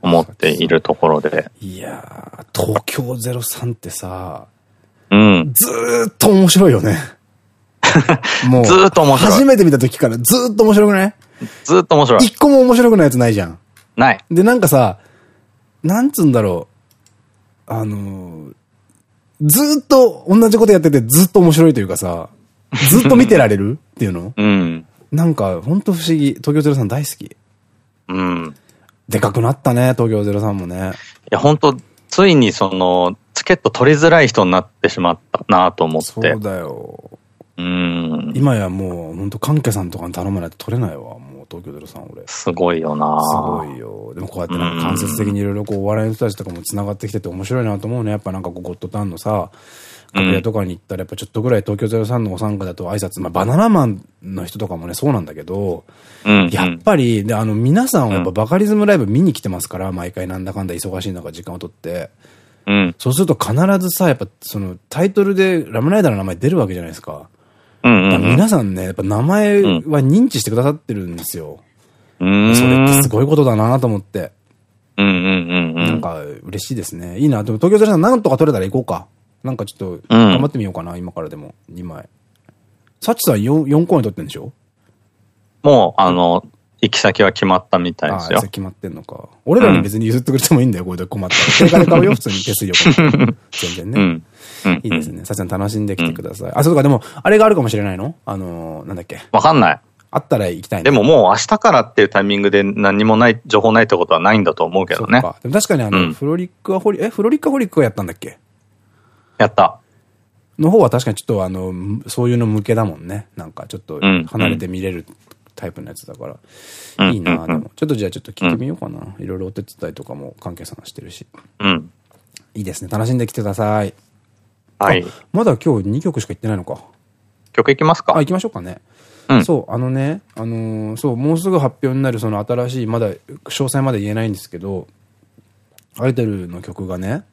思っているところで。いやー、東京03ってさ、うん。ずーっと面白いよね。もう、ずーっと面白い。初めて見た時からずーっと面白くない？ずーっと面白い。一個も面白くないやつないじゃん。ない。で、なんかさ、なんつうんだろう。あのー、ずっと同じことやっててずっと面白いというかさ、ずっと見てられる？っていうの？うん。なんか、ほんと不思議。東京03大好き。うん。でかくなったね、東京03もね。いや、本当ついにその、チケット取りづらい人になってしまったなと思って。そうだよ。うん。今やもう、本当関係さんとかに頼まないと取れないわ、もう東京03俺。すごいよなすごいよ。でもこうやってなんか間接的にいろいろこう、お笑いの人たちとかも繋がってきてて面白いなと思うね。やっぱなんかこう、ゴッドタンのさ、楽屋とかに行ったらやっぱちょっとぐらい東京03のお参加だと挨拶、まあバナナマンの人とかもね、そうなんだけど、やっぱり、で、あの皆さんはやっぱバカリズムライブ見に来てますから、毎回なんだかんだ忙しい中時間をとって。うん、そうすると必ずさ、やっぱそのタイトルでラムライダーの名前出るわけじゃないですか。皆さんね、やっぱ名前は認知してくださってるんですよ。うん、それってすごいことだなと思って。うんうんうんうん。なんか嬉しいですね。いいな。でも東京03なんとか取れたら行こうか。なんかちょっと、頑張ってみようかな、うん、今からでも。2枚。サチさん 4, 4公演取ってんでしょ？もう、あの、行き先は決まったみたいですよ。あ決まってんのか。俺らに別に譲ってくれてもいいんだよ、これで困ったら。定価で買うよ、普通に手数料 全然ね。うんいいですね。さちゃん楽しんできてください。あ、そうか、でも、あれがあるかもしれないの？あのー、なんだっけ？わかんない。あったら行きたい、でももう明日からっていうタイミングで何もない、情報ないってことはないんだと思うけどね。か。でも確かにあの、フロリックアホリ、え、フロリックアホリックはやったんだっけ？やった。の方は確かにちょっとあの、そういうの向けだもんね。なんかちょっと離れて見れるタイプのやつだから。いいなでも。ちょっとじゃあちょっと聞いてみようかな。いろいろお手伝いとかも関係さんしてるし。うん。いいですね。楽しんできてください。はい。まだ今日2曲しか行ってないのか。曲行きますか？あ、行きましょうかね。うん、そう、あのね、あのー、そう、もうすぐ発表になるその新しい、まだ詳細まで言えないんですけど、アイドルの曲がね、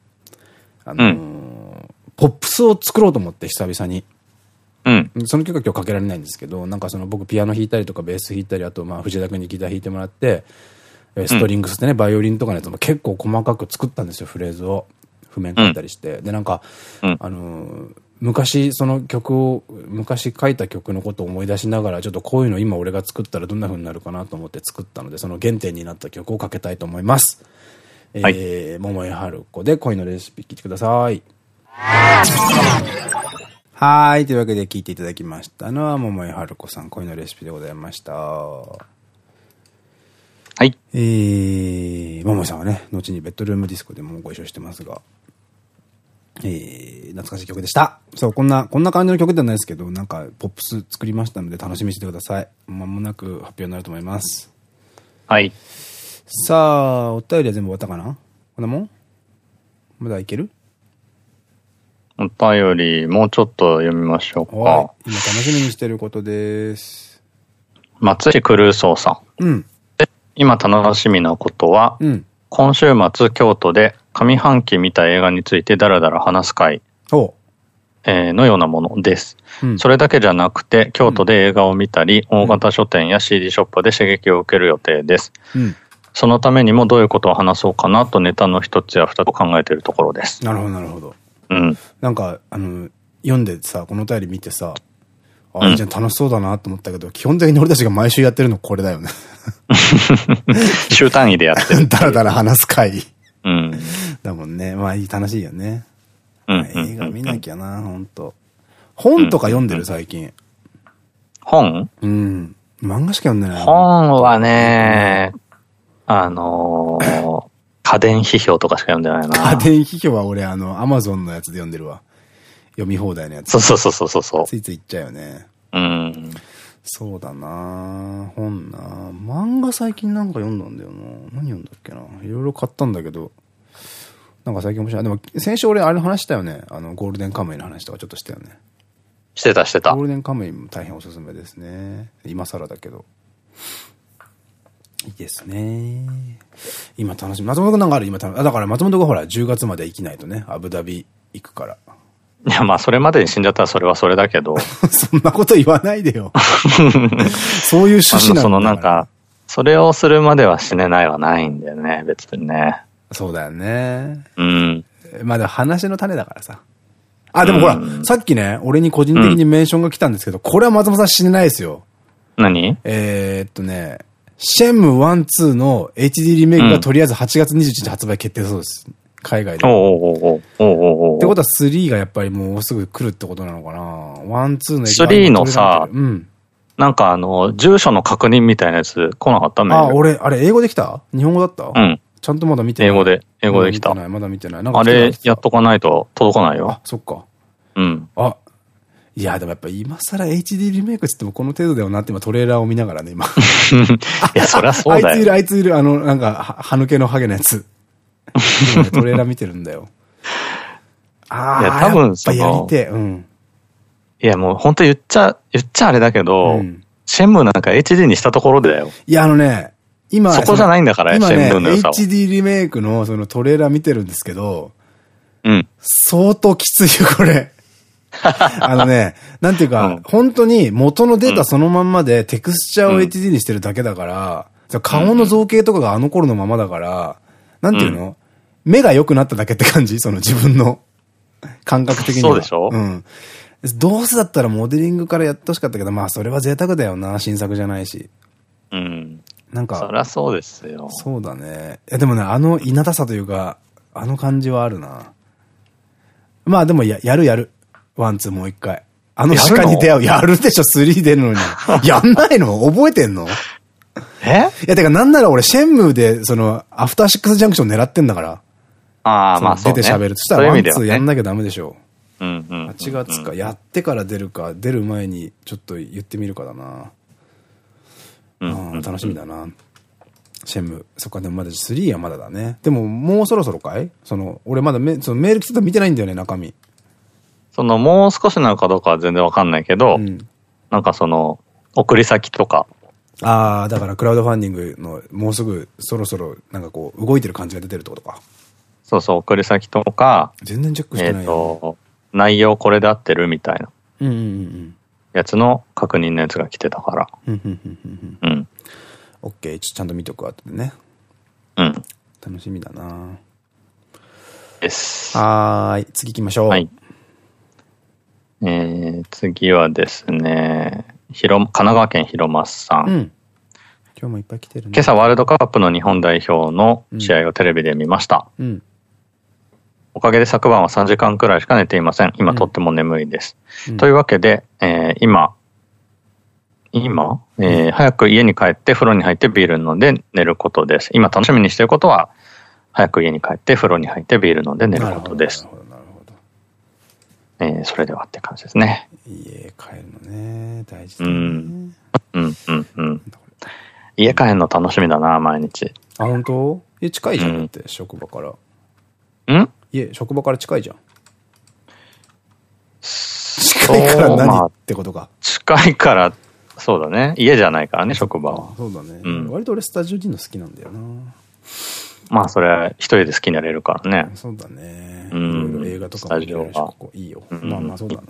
あのーうん、ポップスを作ろうと思って久々に。うん。その曲は今日かけられないんですけど、なんかその僕ピアノ弾いたりとかベース弾いたり、あとまあ藤田君にギター弾いてもらって、ストリングスってね、バイオリンとかのやつも結構細かく作ったんですよ、フレーズを。譜面書いたりして。うん、で、なんか、うん、あのー、昔その曲を、昔書いた曲のことを思い出しながら、ちょっとこういうの今俺が作ったらどんな風になるかなと思って作ったので、その原点になった曲をかけたいと思います。はい、えー、桃井春子で恋のレシピ聞いてください。はい。というわけで聞いていただきましたのは、桃井春子さん、恋のレシピでございました。はい。えー、桃井さんはね、後にベッドルームディスコでもご一緒してますが、えー、懐かしい曲でした。そう、こんな、こんな感じの曲ではないですけど、なんか、ポップス作りましたので、楽しみにしてください。まもなく発表になると思います。はい。さあ、お便りは全部終わったかな？こんなもん？まだいける？お便り、もうちょっと読みましょうか。今楽しみにしてることです。松井クルーソーさん。うん。で、今楽しみなことは、うん、今週末京都で上半期見た映画についてダラダラ話す会。えー、のようなものです、うん、それだけじゃなくて、京都で映画を見たり、うん、大型書店や CD ショップで刺激を受ける予定です。うん、そのためにもどういうことを話そうかなとネタの一つや二つ考えているところです。なるほど、なるほど。うん。なんか、あの、読んでさ、このお便り見てさ、あ、いいじゃん楽しそうだなと思ったけど、基本的に俺たちが毎週やってるのこれだよね。週単位でやってる。だらだら話す回。うん。だもんね。まあ、楽しいよね。うん。映画見なきゃな、ほんと。本とか読んでる、最近。本？うん。漫画しか読んでない。本はね、あのー、家電批評とかしか読んでないな。家電批評は俺、あの、アマゾンのやつで読んでるわ。読み放題のやつ。そうそうそうそうそう。ついつい言っちゃうよね。うん。そうだな本な漫画最近なんか読んだんだよな何読んだっけないろいろ買ったんだけど。なんか最近面白い。でも、先週俺あれ話したよね。あの、ゴールデンカムイの話とかちょっとしたよね。してたしてた。ゴールデンカムイも大変おすすめですね。今更だけど。いいですね。今楽しみ。松本くんなんかある？今楽だから松本くんほら、10月まで生きないとね。アブダビ行くから。いや、まあ、それまでに死んじゃったらそれはそれだけど。そんなこと言わないでよ。そういう趣旨なんだそのなんか、それをするまでは死ねないはないんだよね、別にね。そうだよね。うん。まあでも話の種だからさ。あ、でもほら、うん、さっきね、俺に個人的にメンションが来たんですけど、うん、これは松本さん死ねないですよ。何？えっとね、シェンム1、2の HD リメイクがとりあえず8月21日発売決定そうです。海外で。ってことは3がやっぱりもうすぐ来るってことなのかな ?1、2の3のさ、うん。なんかあの、住所の確認みたいなやつ来なかったあ、俺、あれ英語できた？日本語だった？うん。ちゃんとまだ見てない。英語で、英語できた。まだ見てない。あれ、やっとかないと届かないよ。あ、そっか。うん。あ、いや、でもやっぱ今更 HD リメイクって言ってもこの程度だよなって今トレーラーを見ながらね、今。いや、そりゃそうだよ。あいついる、あいついる、あの、なんか、歯抜けのハゲのやつ。トレーラー見てるんだよ。ああ、いや、多分その、やりて、うん。いや、もう本当言っちゃ、言っちゃあれだけど、うん、シェンムーなんか HD にしたところでだよ。いや、あのね、今、そこじゃないんだから、今ね、HD リメイクのそのトレーラー見てるんですけど、うん。相当きついよ、これ。あのね、なんていうか、うん、本当に元のデータそのまんまでテクスチャーを HD にしてるだけだから、うん、顔の造形とかがあの頃のままだから、なんていうの、うん、目が良くなっただけって感じ？その自分の感覚的には。そうでしょ？うん。どうせだったらモデリングからやってほしかったけど、まあそれは贅沢だよな、新作じゃないし。うん。なんか。そりゃそうですよ。そうだね。いやでもね、あの田舎さというか、あの感じはあるな。まあでもや、やるやる。ワンツーもう一回。あの鹿に出会う。やるでしょ、3出るのに。やんないの？覚えてんの？え？いや、てかなんなら俺、シェンムーで、その、アフターシックスジャンクション狙ってんだから。ああ、まあ。出て喋る。そしたらワンツーやんなきゃダメでしょ。うんうん。8月か。やってから出るか、出る前にちょっと言ってみるかだな。うん。楽しみだな。シェム。そっか、でもまだ3はまだだね。でも、もうそろそろかい？その、俺まだメそのメール来てた見てないんだよね、中身。その、もう少しなのかどうかは全然わかんないけど、うん、なんかその、送り先とか。ああ、だからクラウドファンディングの、もうすぐそろそろ、なんかこう、動いてる感じが出てるってことか。そうそう、送り先とか、全然チェックしてないえっと、内容これで合ってるみたいな。うんうんうん。やつの確認のやつが来てたから。うん。うん。オッケー、ちゃんと見とくわ、後でね。うん。楽しみだなです。はーい、次行きましょう。はい。えー、次はですね、ひろ、神奈川県広松さん。うん、今日もいっぱい来てるね。今朝ワールドカップの日本代表の試合をテレビで見ました。うん、おかげで昨晩は3時間くらいしか寝ていません。今とっても眠いです。うん、というわけで、えー、今、今、えー、早く家に帰って風呂に入ってビール飲んで寝ることです。今楽しみにしていることは、早く家に帰って風呂に入ってビール飲んで寝ることです。えー、それではって感じですね。家帰るのね、大事だね。うん。うん、うん、うん。家帰るの楽しみだな、毎日。あ、本当？家近いじゃん、だって、職場から。ん？家、職場から近いじゃん。近いから何ってことか。近いから、そうだね。家じゃないからね、職場は。そうだね。うん、割と俺スタジオでの好きなんだよな。まあ、それは一人で好きになれるからね。そうだね。うん。映画とかもいいよ。まあまあ、そうだな。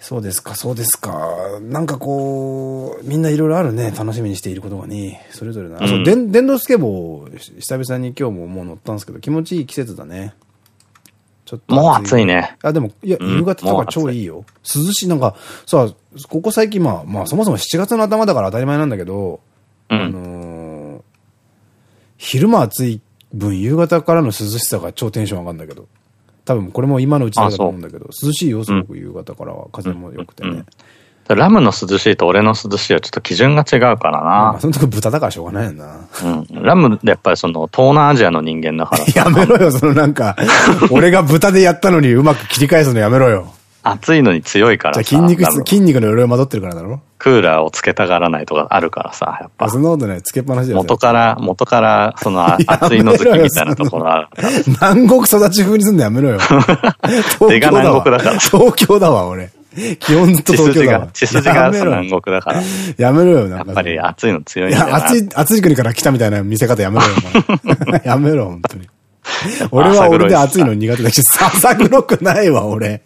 そうですか、そうですか。なんかこう、みんないろいろあるね。楽しみにしていることがね。それぞれな。うん、そう、電動スケボー、久々に今日ももう乗ったんですけど、気持ちいい季節だね。ちょっと。もう暑いね。あ、でも、いや、夕方とか超いいよ。涼しい、なんか、さ、ここ最近、まあ、まあ、そもそも7月の頭だから当たり前なんだけど、うん、あのー、昼間暑い分、夕方からの涼しさが超テンション上がるんだけど。多分これも今のうちだと思うんだけど、涼しいよ、すごく夕方からは。風も良くてね。ラムの涼しいと俺の涼しいはちょっと基準が違うからな。その時豚だからしょうがないよな。うん。ラムってやっぱりその東南アジアの人間だから。やめろよ、そのなんか、俺が豚でやったのにうまく切り返すのやめろよ。暑いのに強いからさ。じゃ筋肉質、筋肉の鎧をまとってるからだろ？クーラーをつけたがらないとかあるからさ、やっぱ。そんなことない、つけっぱなし元から、元から、その、暑 いの好きみたいなところある南国育ち風にすんのやめろよ。東京南国だから。東京だわ、俺。基本と東京だわ。血筋が南国だから。やめろよ、やっぱり暑いの強いいや、暑い、暑い国から来たみたいな見せ方やめろよ、やめろ、本当に。俺は俺で暑いの苦手だし、さ黒くないわ、俺。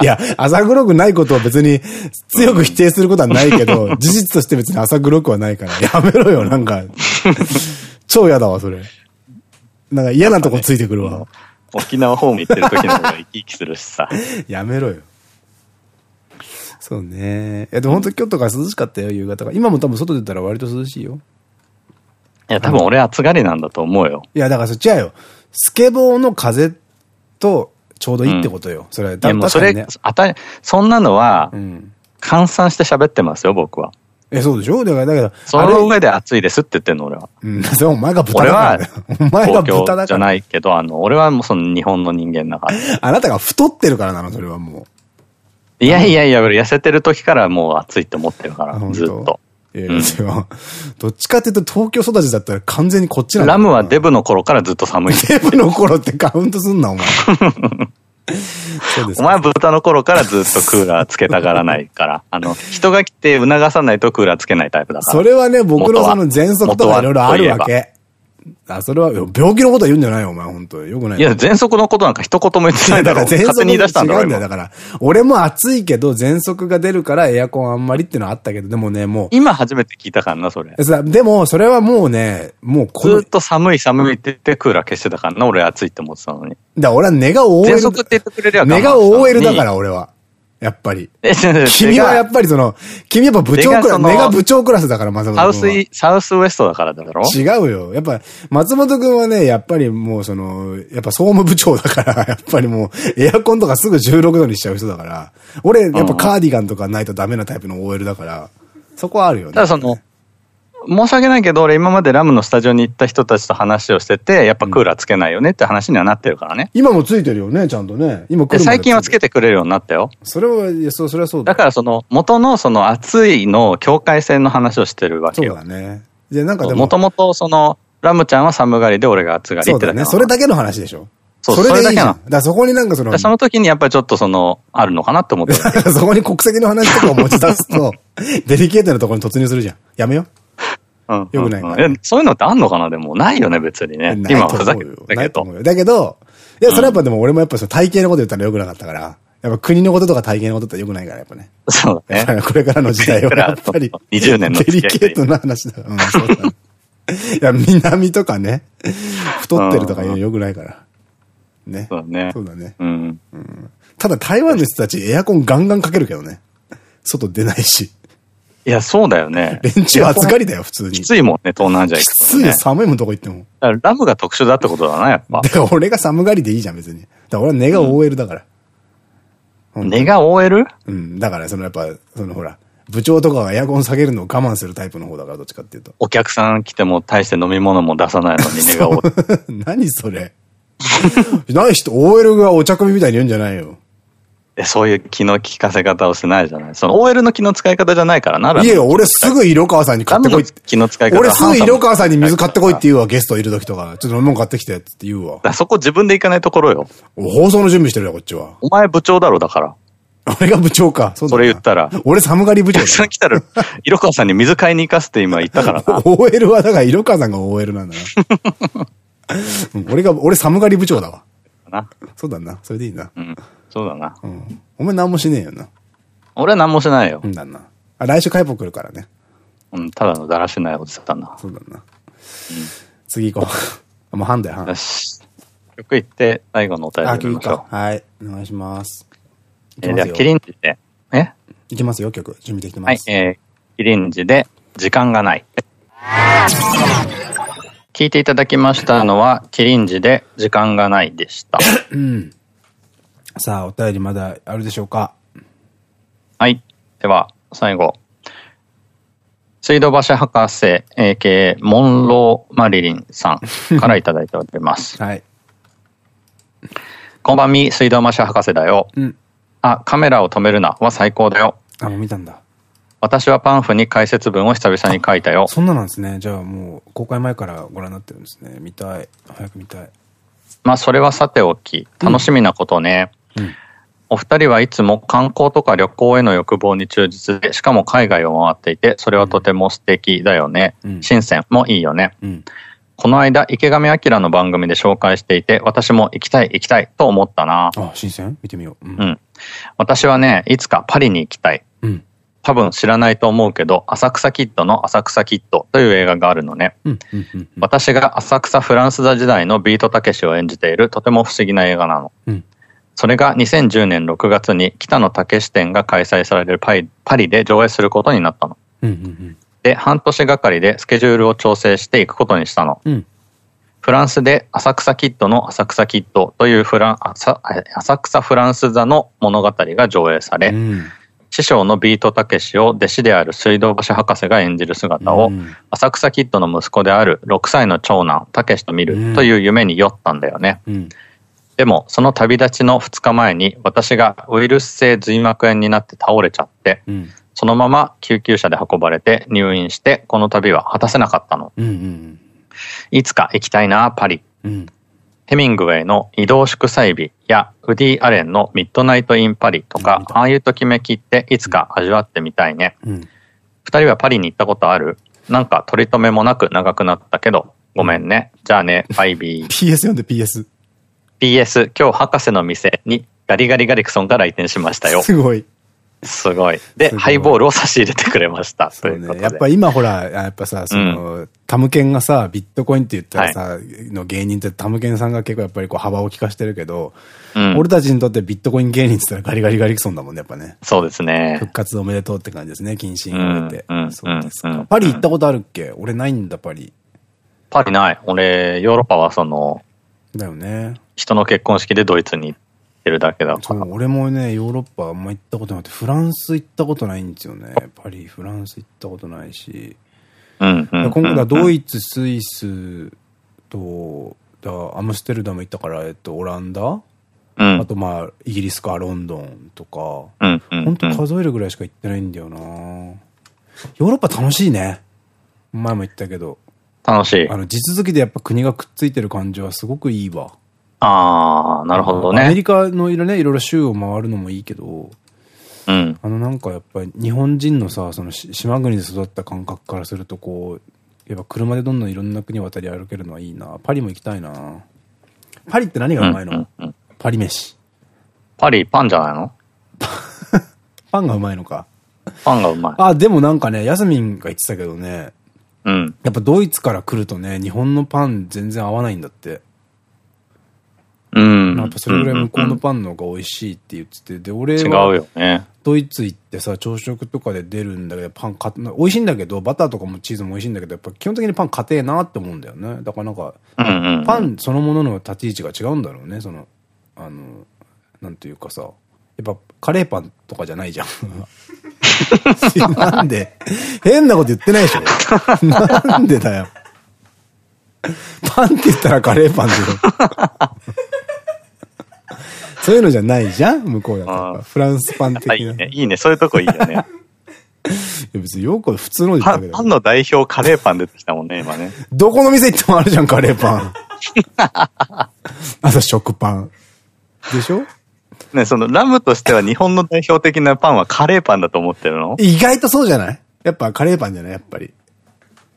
いや、朝黒くないことを別に強く否定することはないけど、事実として別に朝黒くはないから、やめろよ、なんか。超嫌だわ、それ。なんか嫌なとこついてくるわ。沖縄ホーム行ってる時の方が生き生きするしさ。やめろよ。そうね。いや、でも本当京都から涼しかったよ、夕方が。今も多分外出たら割と涼しいよ。いや、多分俺暑がりなんだと思うよ。いや、だからそっちやよ。スケボーの風とちょうどいいってことよ。うん、それ、だもそれ、あたそんなのは、換算して喋ってますよ、僕は。え、そうでしょ？だから、だけど。その上で暑いですって言ってんの、俺は。うん、それお前が豚だから。俺は、お前が豚だから。じゃないけど、あの、俺はもうその日本の人間だから。あなたが太ってるからなの、それはもう。いやいやいや、痩せてる時からもう暑いって思ってるから、ずっと。ええ、どっちかっていうと東京育ちだったら完全にこっちなんラムはデブの頃からずっと寒い。デブの頃ってカウントすんな、お前。お前は豚の頃からずっとクーラーつけたがらないから。あの、人が来て促さないとクーラーつけないタイプだから。それはね、僕のその喘息とかいろいろあるわけ。あ、それは、病気のこと言うんじゃないよ、お前、本当に。よくない。いや、喘息のことなんか一言も言ってないだろ。だから喘息に出したんだ違うんだよ。だから、俺も暑いけど、喘息が出るからエアコンあんまりっていうのはあったけど、でもね、もう。今初めて聞いたからな、それ。でも、それはもうね、もうずっと寒い寒いって言ってクーラー消してたからな、俺暑いって思ってたのに。だから俺は根が OL。喘息って言ってくれりゃ根が OL だから、俺は。やっぱり。君はやっぱりその、君やっぱ部長クラス、メガ部長クラスだから、松本君サウスイ、サウスウエストだからだろ？違うよ。やっぱ、松本君はね、やっぱりもうその、やっぱ総務部長だから、やっぱりもう、エアコンとかすぐ16度にしちゃう人だから、俺、やっぱカーディガンとかないとダメなタイプの OL だから、そこはあるよね。ただその、申し訳ないけど、俺今までラムのスタジオに行った人たちと話をしてて、やっぱクーラーつけないよねって話にはなってるからね。今もついてるよね、ちゃんとね。今最近はつけてくれるようになったよ。それは、いや、そ、それはそうだ。だからその、元のその暑いの境界線の話をしてるわけよ。そうだね。で、なんかでも。もともとその、ラムちゃんは寒がりで俺が暑がりってだね。それだけの話でしょ。そう、それだけなの。だからそこになんかその。その時にやっぱりちょっとその、あるのかなって思って そこに国籍の話とかを持ち出すと、デリケートなところに突入するじゃん。やめよう。よくない。そういうのってあんのかな？でも、ないよね、別にね。今はふざけてだけど。だけど、いや、それはやっぱでも俺もやっぱその体型のこと言ったらよくなかったから、やっぱ国のこととか体型のことってよくないから、やっぱね。そうだね。これからの時代はやっぱり。20年のデリケートな話だ。うん、そうだ。いや、南とかね、太ってるとかよくないから。ね。そうだね。そうだね。うん。ただ台湾の人たちエアコンガンガンかけるけどね。外出ないし。いや、そうだよね。連中暑がりだよ、普通に。きついもんね、東南アジア行くと、きついよ、寒いもんとこ行っても。ラムが特殊だってことだな、やっぱ。だから俺が寒がりでいいじゃん、別に。だから俺は根が OL だから。根が OL? うん、だからそのやっぱ、そのほら、部長とかがエアコン下げるのを我慢するタイプの方だから、どっちかっていうと。お客さん来ても大して飲み物も出さないのに根が OL。何それ。何人、OL がお茶組みたいに言うんじゃないよ。そういう気の利かせ方をしてないじゃない。その OL の気の使い方じゃないからな。いや、俺すぐ色川さんに買ってこいって。気の使い方俺すぐ色川さんに水買ってこいって言うわ、ゲストいる時とか。ちょっと飲み物買ってきてって言うわ。そこ自分で行かないところよ。放送の準備してるよ、こっちは。お前部長だろ、だから。俺が部長か。そそれ言ったら。俺寒がり部長だ。さん来たら、色川さんに水買いに行かせて今言ったからな。OL はだから色川さんが OL なんだな。俺が、俺寒がり部長だわ。な。そうだな。それでいいな。うん。そうだな。うん。お前何もしねえよな。俺は何もしないよ。うんだな。あ、来週解剖来るからね。うん、ただのだらしないおじさんな。そうだな。うん。次行こう。もう半だよ、半。よし。曲行って、最後のお便り読みましょう。はい。お願いします。えー、では、キリンジで、え？いきますよ、曲。準備できてます。はい、えー、キリンジで、時間がない。聞いていただきましたのは、キリンジで、時間がないでした。うん。さあ、お便りまだあるでしょうか？はい。では、最後。水道橋博士、AKA モンローマリリンさん からいただいております。はい。こんばんみ、水道橋博士だよ。うん。あ、カメラを止めるなは最高だよ。あ、もう見たんだ。私はパンフに解説文を久々に書いたよ。そんななんですね。じゃあもう公開前からご覧になってるんですね。見たい。早く見たい。まあそれはさておき、楽しみなことね。うん、うんお二人はいつも観光とか旅行への欲望に忠実で、しかも海外を回っていて、それはとても素敵だよね。うん、新鮮もいいよね。うん、この間、池上彰の番組で紹介していて、私も行きたい行きたいと思ったな。あ、新鮮見てみよう。うん。うん、私はね、いつかパリに行きたい。うん。多分知らないと思うけど、浅草キッドの浅草キッドという映画があるのね。私が浅草フランス座時代のビートたけしを演じているとても不思議な映画なの。うんそれが2010年6月に北野武展が開催されるパリで上映することになったの。で、半年がかりでスケジュールを調整していくことにしたの。うん、フランスで浅草キッドの浅草キッドというフラン浅浅草フランス座の物語が上映され、うん、師匠のビートたけしを弟子である水道橋博士が演じる姿を、うん、浅草キッドの息子である6歳の長男たけしと見るという夢に酔ったんだよね。でも、その旅立ちの2日前に私がウイルス性髄膜炎になって倒れちゃって、うん、そのまま救急車で運ばれて入院して、この旅は果たせなかったの。いつか行きたいな、パリ。うん、ヘミングウェイの移動祝祭日やウディ・アレンのミッドナイト・イン・パリとか、ああいうときめきっていつか味わってみたいね。うん、二人はパリに行ったことある？なんか取り留めもなく長くなったけど、ごめんね。じゃあね、バイビー。PS 読んで PS。PS、今日博士の店にガリガリガリクソンが来店しましたよ。すごい。すごい。で、ハイボールを差し入れてくれました。そうね。やっぱ今ほら、やっぱさ、その、うん、タムケンがさ、ビットコインって言ったらさ、はい、の芸人ってタムケンさんが結構やっぱりこう幅を利かしてるけど、うん、俺たちにとってビットコイン芸人って言ったらガリガリガリクソンだもんね、やっぱね。そうですね。復活おめでとうって感じですね、謹慎を得て。そうですか。パリ行ったことあるっけ？俺ないんだ、パリ。パリない。俺、ヨーロッパはその、だよね。人の結婚式でドイツに行ってるだけだから。俺もね、ヨーロッパあんま行ったことなくて、フランス行ったことないんですよね。パリ、フランス行ったことないし。うん今度はドイツ、スイスと、だアムステルダム行ったから、えっと、オランダ、うん、あとまあ、イギリスかロンドンとか、本当数えるぐらいしか行ってないんだよなヨーロッパ楽しいね。前も言ったけど。楽しい。あの、地続きでやっぱ国がくっついてる感じはすごくいいわ。ああ、なるほどね。アメリカのいろね、いろいろ州を回るのもいいけど、うん。あのなんかやっぱり日本人のさ、その島国で育った感覚からするとこう、やっぱ車でどんどんいろんな国渡り歩けるのはいいな。パリも行きたいな。パリって何がうまいの、パリ飯。パリ、パンじゃないの？パンがうまいのか。パンがうまい。あ、でもなんかね、ヤスミンが言ってたけどね、うん。やっぱドイツから来るとね、日本のパン全然合わないんだって。うん。やっぱそれぐらい向こうのパンの方が美味しいって言ってて、で、俺は。違うよね。ドイツ行ってさ、朝食とかで出るんだけど、パンか、美味しいんだけど、バターとかもチーズも美味しいんだけど、やっぱ基本的にパン硬えなって思うんだよね。だからなんか、パンそのものの立ち位置が違うんだろうね、その、あの、なんていうかさ、やっぱカレーパンとかじゃないじゃん。なんで？変なこと言ってないでしょなんでだよ。パンって言ったらカレーパンでしょ。そういうのじゃないじゃん向こうだとフランスパン的な。いいね。いいね。そういうとこいいよね。いや別によく普通ので言ったけど。パンの代表カレーパン出てきたもんね、今ね。どこの店行ってもあるじゃん、カレーパン。あと食パン。でしょ？ね、そのラムとしては日本の代表的なパンはカレーパンだと思ってるの？意外とそうじゃない？やっぱカレーパンじゃない？やっぱり。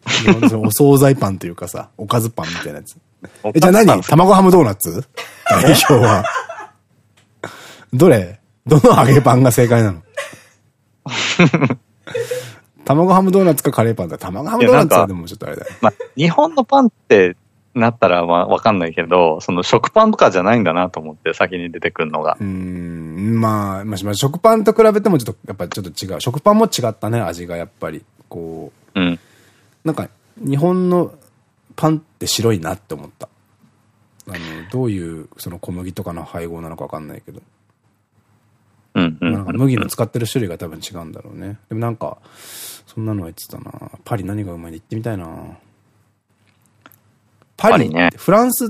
日本のお惣菜パンというかさ、おかずパンみたいなやつ。え、じゃあ何？卵ハムドーナツ？代表は。どれ？どの揚げパンが正解なの？卵ハムドーナツかカレーパンだ。卵ハムドーナツはでもちょっとあれだよ。まあ、日本のパンってなったらまあわかんないけど、その食パンとかじゃないんだなと思って先に出てくるのが。うん、まあ、まあ、食パンと比べてもちょっと、やっぱちょっと違う。食パンも違ったね、味がやっぱり。こう。うん。なんか、日本のパンって白いなって思った。あの、どういうその小麦とかの配合なのかわかんないけど。うんうん。なんか麦の使ってる種類が多分違うんだろうね。でもなんか、そんなのは言ってたな。パリ何がうまいんで行ってみたいな。パリね。フランスっ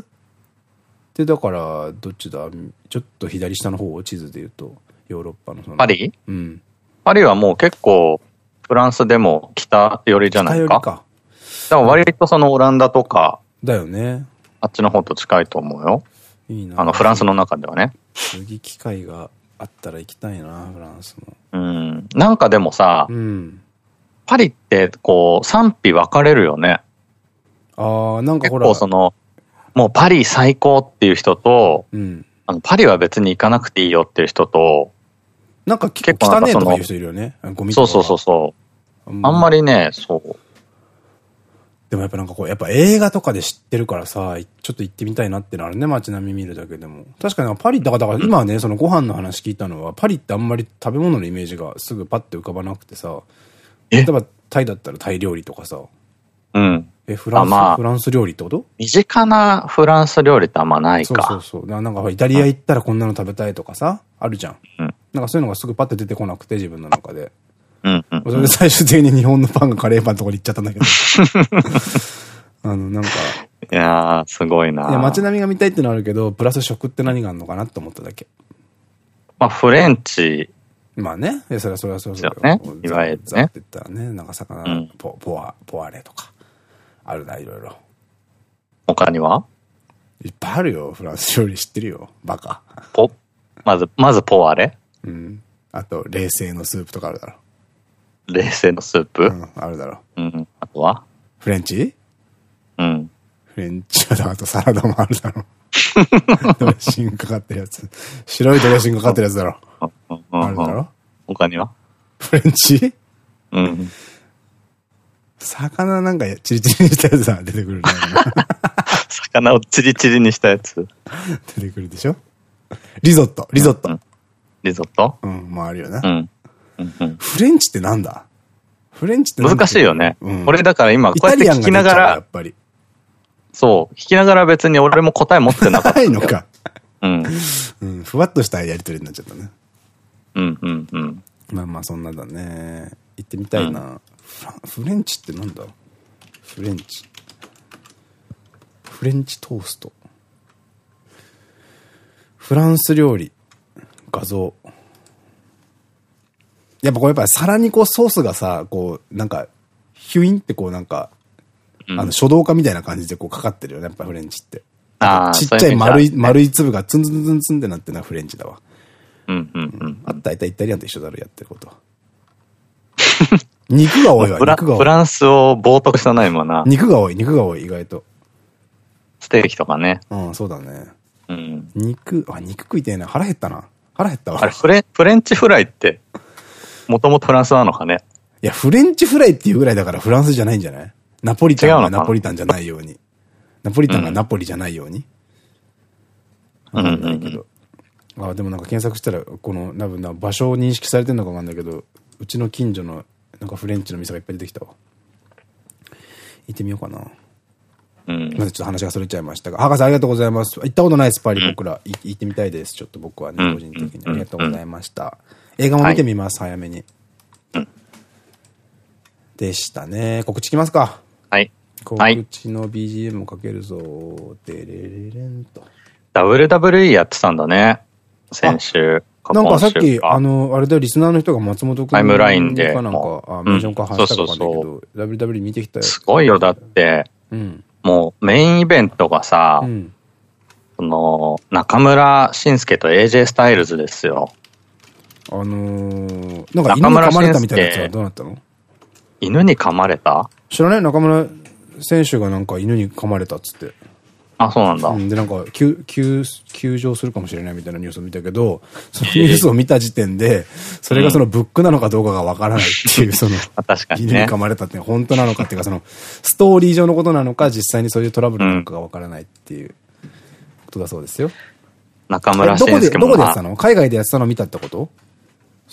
てだから、どっちだ？ちょっと左下の方、地図で言うと、ヨーロッパのその。パリ？うん。パリはもう結構、フランスでも北寄りじゃないか？北寄りか。でも割とそのオランダとか。だよね。あっちの方と近いと思うよ。いいな。あの、フランスの中ではね。次機会があったら行きたいな、フランスも。うん。なんかでもさ、うん、パリってこう、賛否分かれるよね。ああ、なんかほら。結構その、もうパリ最高っていう人と、うん、あのパリは別に行かなくていいよっていう人と、なんか結構汚ねえとかいう人いるよね。ゴミそうそうそうそう。あんまりね、そう。でもやっぱなんかこう、やっぱ映画とかで知ってるからさ、ちょっと行ってみたいなってのあるね、街並み見るだけでも。確かにパリ、だから、だから今ね、そのご飯の話聞いたのは、パリってあんまり食べ物のイメージがすぐパッて浮かばなくてさ、例えばタイだったらタイ料理とかさ、うん。え、フランス、まあ、フランス料理ってこと？身近なフランス料理ってあんまないか。そうそうそう。なんかイタリア行ったらこんなの食べたいとかさ、あるじゃん。うん。なんかそういうのがすぐパッて出てこなくて、自分の中で。うんうん、それで最終的に日本のパンがカレーパンとこに行っちゃったんだけど。あの、なんか。いやー、すごいな。いや、街並みが見たいってのはあるけど、プラス食って何があるのかなって思っただけ。まあ、フレンチ。まあね。それはそれはそうそうね。いわゆるね。って言ったらね、なんか魚、うん、ポ、ポワ、ポワレとか。あるな、いろいろ。他には？いっぱいあるよ。フランス料理知ってるよ。バカ。ポ、まず、まずポワレうん。あと、冷製のスープとかあるだろ。冷製のスープ？うん、あるだろ。うん。あとは？フレンチ？うん。フレンチはあとサラダもあるだろ。ドレッシングかかってるやつ。白いドレッシングかかってるやつだろ。あるだろ他には？フレンチ？うん。魚なんかチリチリにしたやつが出てくる 魚をチリチリにしたやつ。出てくるでしょ？リゾット、リゾット。リゾット？うん、まああるよな。うん。フレンチってなんだ？フレンチって難しいよね。うん、俺だから今こうやって聞きながら、やっぱり。そう、聞きながら別に俺も答え持ってなかった。ないのか。うん。うん、ふわっとしたやりとりになっちゃったね。うんうんうん。まあまあそんなだね。行ってみたいな。うん、フレンチってなんだ？フレンチ。フレンチトースト。フランス料理。画像。やっぱこうやっぱ皿にこうソースがさ、こう、なんか、ヒュインってこうなんか、うん、あの書道家みたいな感じでこうかかってるよね、やっぱフレンチって。ちっちゃい丸い、丸い粒がツンツンツンツンってなってるのはフレンチだわ。うんうんうん。あ大体イタリアンと一緒だろ、やってることは。肉が多いわ、肉が多い。フランスを冒涜したないもんな。肉が多い、肉が多い、意外と。ステーキとかね。うん、そうだね。うん。肉、あ、肉食いてえな。腹減ったな。腹減ったわ。あれ、フレ、フレンチフライって、もともとフランスなのかね？いや、フレンチフライっていうぐらいだからフランスじゃないんじゃない？ナポリタンがナポリタンじゃないように。ナポリタンがナポリじゃないように？うん。うんうんうんあ、でもなんか検索したら、この、多分な、場所を認識されてるのかわかんないけど、うちの近所の、なんかフレンチの店がいっぱい出てきたわ。行ってみようかな。うん。まずちょっと話がそれちゃいましたが、博士ありがとうございます。行ったことないです、パリ、僕ら。行ってみたいです。ちょっと僕はね、個人的に。ありがとうございました。映画も見てみます、早めに。でしたね。告知きますか。はい。告知の BGM をかけるぞ。でれれれんと。WWE やってたんだね。先週。なんかさっき、あの、あれだよ、リスナーの人が松本君タイムラインで。かなんか、あメージョン化話したかけど、WWE 見てきたよ。すごいよ、だって。うん。もう、メインイベントがさ、うん、その、中村慎介と AJ スタイルズですよ。あのー、なんか犬に噛まれたみたいなやつはどうなったの？犬に噛まれた？知らない？中村選手がなんか犬に噛まれたっつって。あ、そうなんだ。で、なんか、休、休、休場するかもしれないみたいなニュースを見たけど、そのニュースを見た時点で、それがそのブックなのかどうかがわからないっていう、その、確かに、犬に噛まれたって本当なのかっていうか、その、ストーリー上のことなのか、実際にそういうトラブルなのかがわからないっていうことだそうですよ。中村。どこで、どこでやってたの？海外でやってたの見たってこと？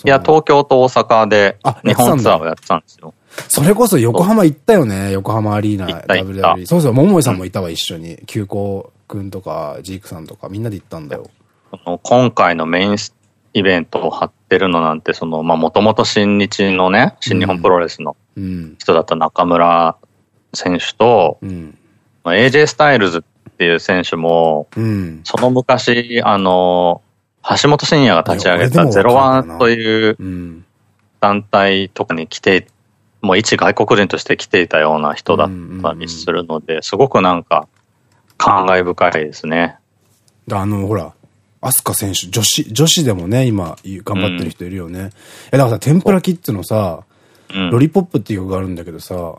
いや、東京と大阪で日本ツアーをやってたんですよ。それこそ横浜行ったよね、横浜アリーナ WWE。そうそう、桃井さんもいたわ、一緒に。急行くんとか、ジークさんとか、みんなで行ったんだよ。今回のメインスイベントを張ってるのなんて、その、まあ、もともと新日のね、新日本プロレスの人だった中村選手と、うん、まあ、AJ スタイルズっていう選手も、うん、その昔、あの、橋本真也が立ち上げたゼロワンという団体とかに来て、もう一外国人として来ていたような人だったりするので、すごくなんか感慨深いですね。あの、ほら、アスカ選手、女子、女子でもね、今、頑張ってる人いるよね。うん、え、だからさ、天ぷらキッズのさ、うん、ロリポップっていう曲があるんだけどさ、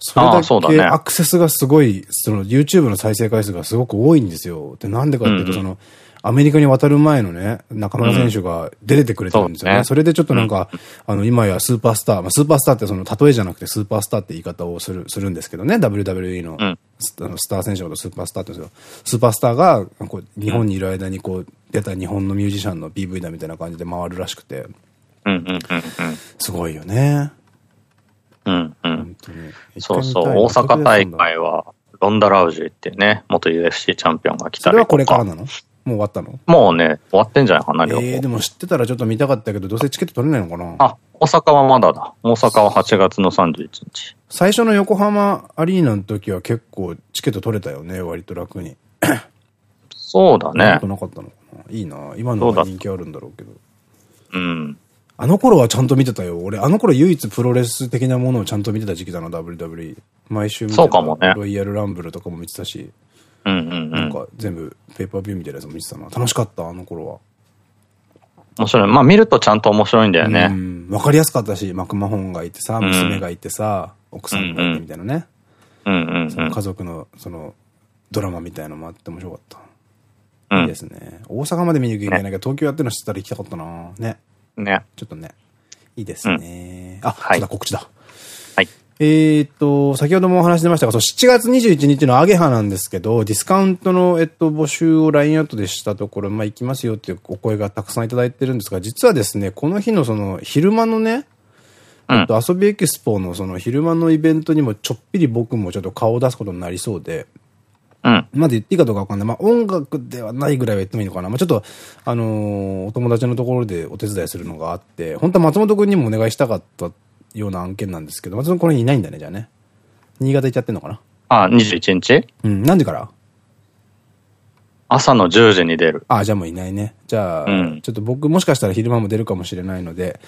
それだけアクセスがすごい、その YouTube の再生回数がすごく多いんですよ。で、なんでかっていうと、その、アメリカに渡る前のね、中村選手が出れてくれてるんですよね。うん、それでちょっとなんか、あの、今やスーパースター、まあ、スーパースターってその、例えじゃなくてスーパースターって言い方をする、するんですけどね、WWE の、スター選手のことスーパースターって言うんですよ。スーパースターが、こう、日本にいる間にこう、出た日本のミュージシャンの PV だみたいな感じで回るらしくて。すごいよね。うんうん。そうそう、大阪大会は、ロンダ・ラウジーってね、元 UFC チャンピオンが来たりとか。それはこれからなの？もう終わったの？もうね、終わってんじゃないかな、両方。ええでも知ってたらちょっと見たかったけど、どうせチケット取れないのかな？あ、大阪はまだだ。大阪は8月の31日。最初の横浜アリーナの時は結構チケット取れたよね、割と楽に。そうだね。なかったのかな？いいな今の方が人気あるんだろうけど。うん。あの頃はちゃんと見てたよ。俺、あの頃唯一プロレス的なものをちゃんと見てた時期だな、WWE。毎週見てた。そうかもね。ロイヤルランブルとかも見てたし。うんうんうん。なんか全部ペーパービューみたいなやつも見てたな。楽しかった、あの頃は。面白い。まあ見るとちゃんと面白いんだよね。うん。わかりやすかったし、マクマホンがいてさ、娘がいてさ、うん、奥さんがいてみたいなね。うんうん、その家族の、その、ドラマみたいのもあって面白かった。いいですね。大阪まで見に行くいけないけど、東京やってるの知ったら行きたかったなね。ね。ちょっとね。いいですね。あ、そうだ、告知だ。えっと、先ほどもお話出ましたが、そう、7月21日のアゲハなんですけど、ディスカウントの、えっと、募集を LINE アウトでしたところ、まあ、行きますよっていうお声がたくさんいただいてるんですが、実はですね、この日のその、昼間のね、えっと、遊びエキスポのその昼間のイベントにもちょっぴり僕もちょっと顔を出すことになりそうで、うん。まだ言っていいかどうかわかんない。まあ音楽ではないぐらいは言ってもいいのかな。まあちょっと、あのー、お友達のところでお手伝いするのがあって、本当は松本くんにもお願いしたかったような案件なんですけど、松本これいないんだね、じゃあね。新潟行っちゃってんのかな？あ、21日？うん、何時から？朝の10時に出る。あ、じゃあもういないね。じゃあ、うん、ちょっと僕もしかしたら昼間も出るかもしれないので、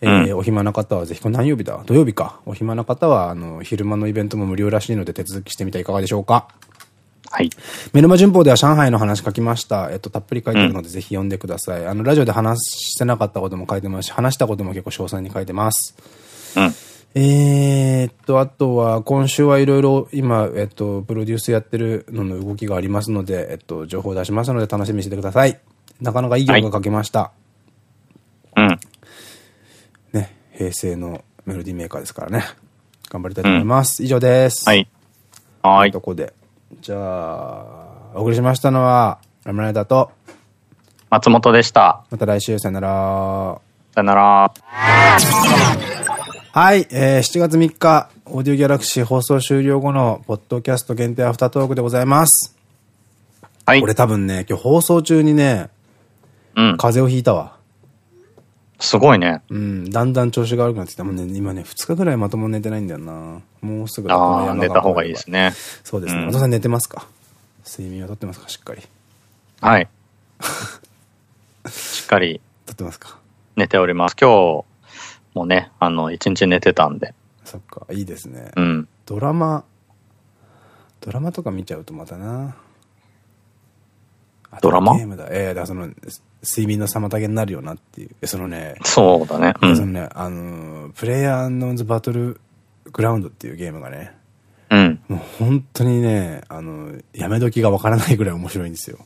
えー、うん、お暇な方はぜひ、これ何曜日だ？土曜日か。お暇な方は、あの、昼間のイベントも無料らしいので手続きしてみてはいかがでしょうか？はい。メルマ旬報では上海の話書きました。えっと、たっぷり書いてるので、ぜひ読んでください。あの、ラジオで話してなかったことも書いてますし、話したことも結構詳細に書いてます。うん。えっと、あとは、今週はいろいろ今、えっと、プロデュースやってるのの動きがありますので、えっと、情報を出しますので楽しみにしてください。なかなかいい曲が書けました。はい、うん。ね、平成のメロディーメーカーですからね。頑張りたいと思います。うん、以上です。はい。はい。とこで。じゃあ、お送りしましたのは、ラムライダーと、松本でした。また来週、さよなら。さよなら。はい、えー、7月3日、オーディオギャラクシー放送終了後の、ポッドキャスト限定アフタートークでございます。はい。俺多分ね、今日放送中にね、うん。風邪をひいたわ。すごいね。うん、だんだん調子が悪くなってきた。もうね、今ね、2日ぐらいまともに寝てないんだよな。もうすぐああ、寝た方がいいですね。そうですね。お父さん寝てますか？睡眠はとってますか？しっかり。はい。しっかり。とってますか？寝ております。今日、もうね、あの、一日寝てたんで。そっか、いいですね。うん。ドラマ、ドラマとか見ちゃうとまたな。ドラマ？ゲームだ。ええー、だその、睡眠の妨げになるよなっていう。そのね。そうだね。うん、そのね、あの、プレイヤーノンズバトルグラウンドっていうゲームがね。うん。もう本当にね、あの、やめ時がわからないぐらい面白いんですよ。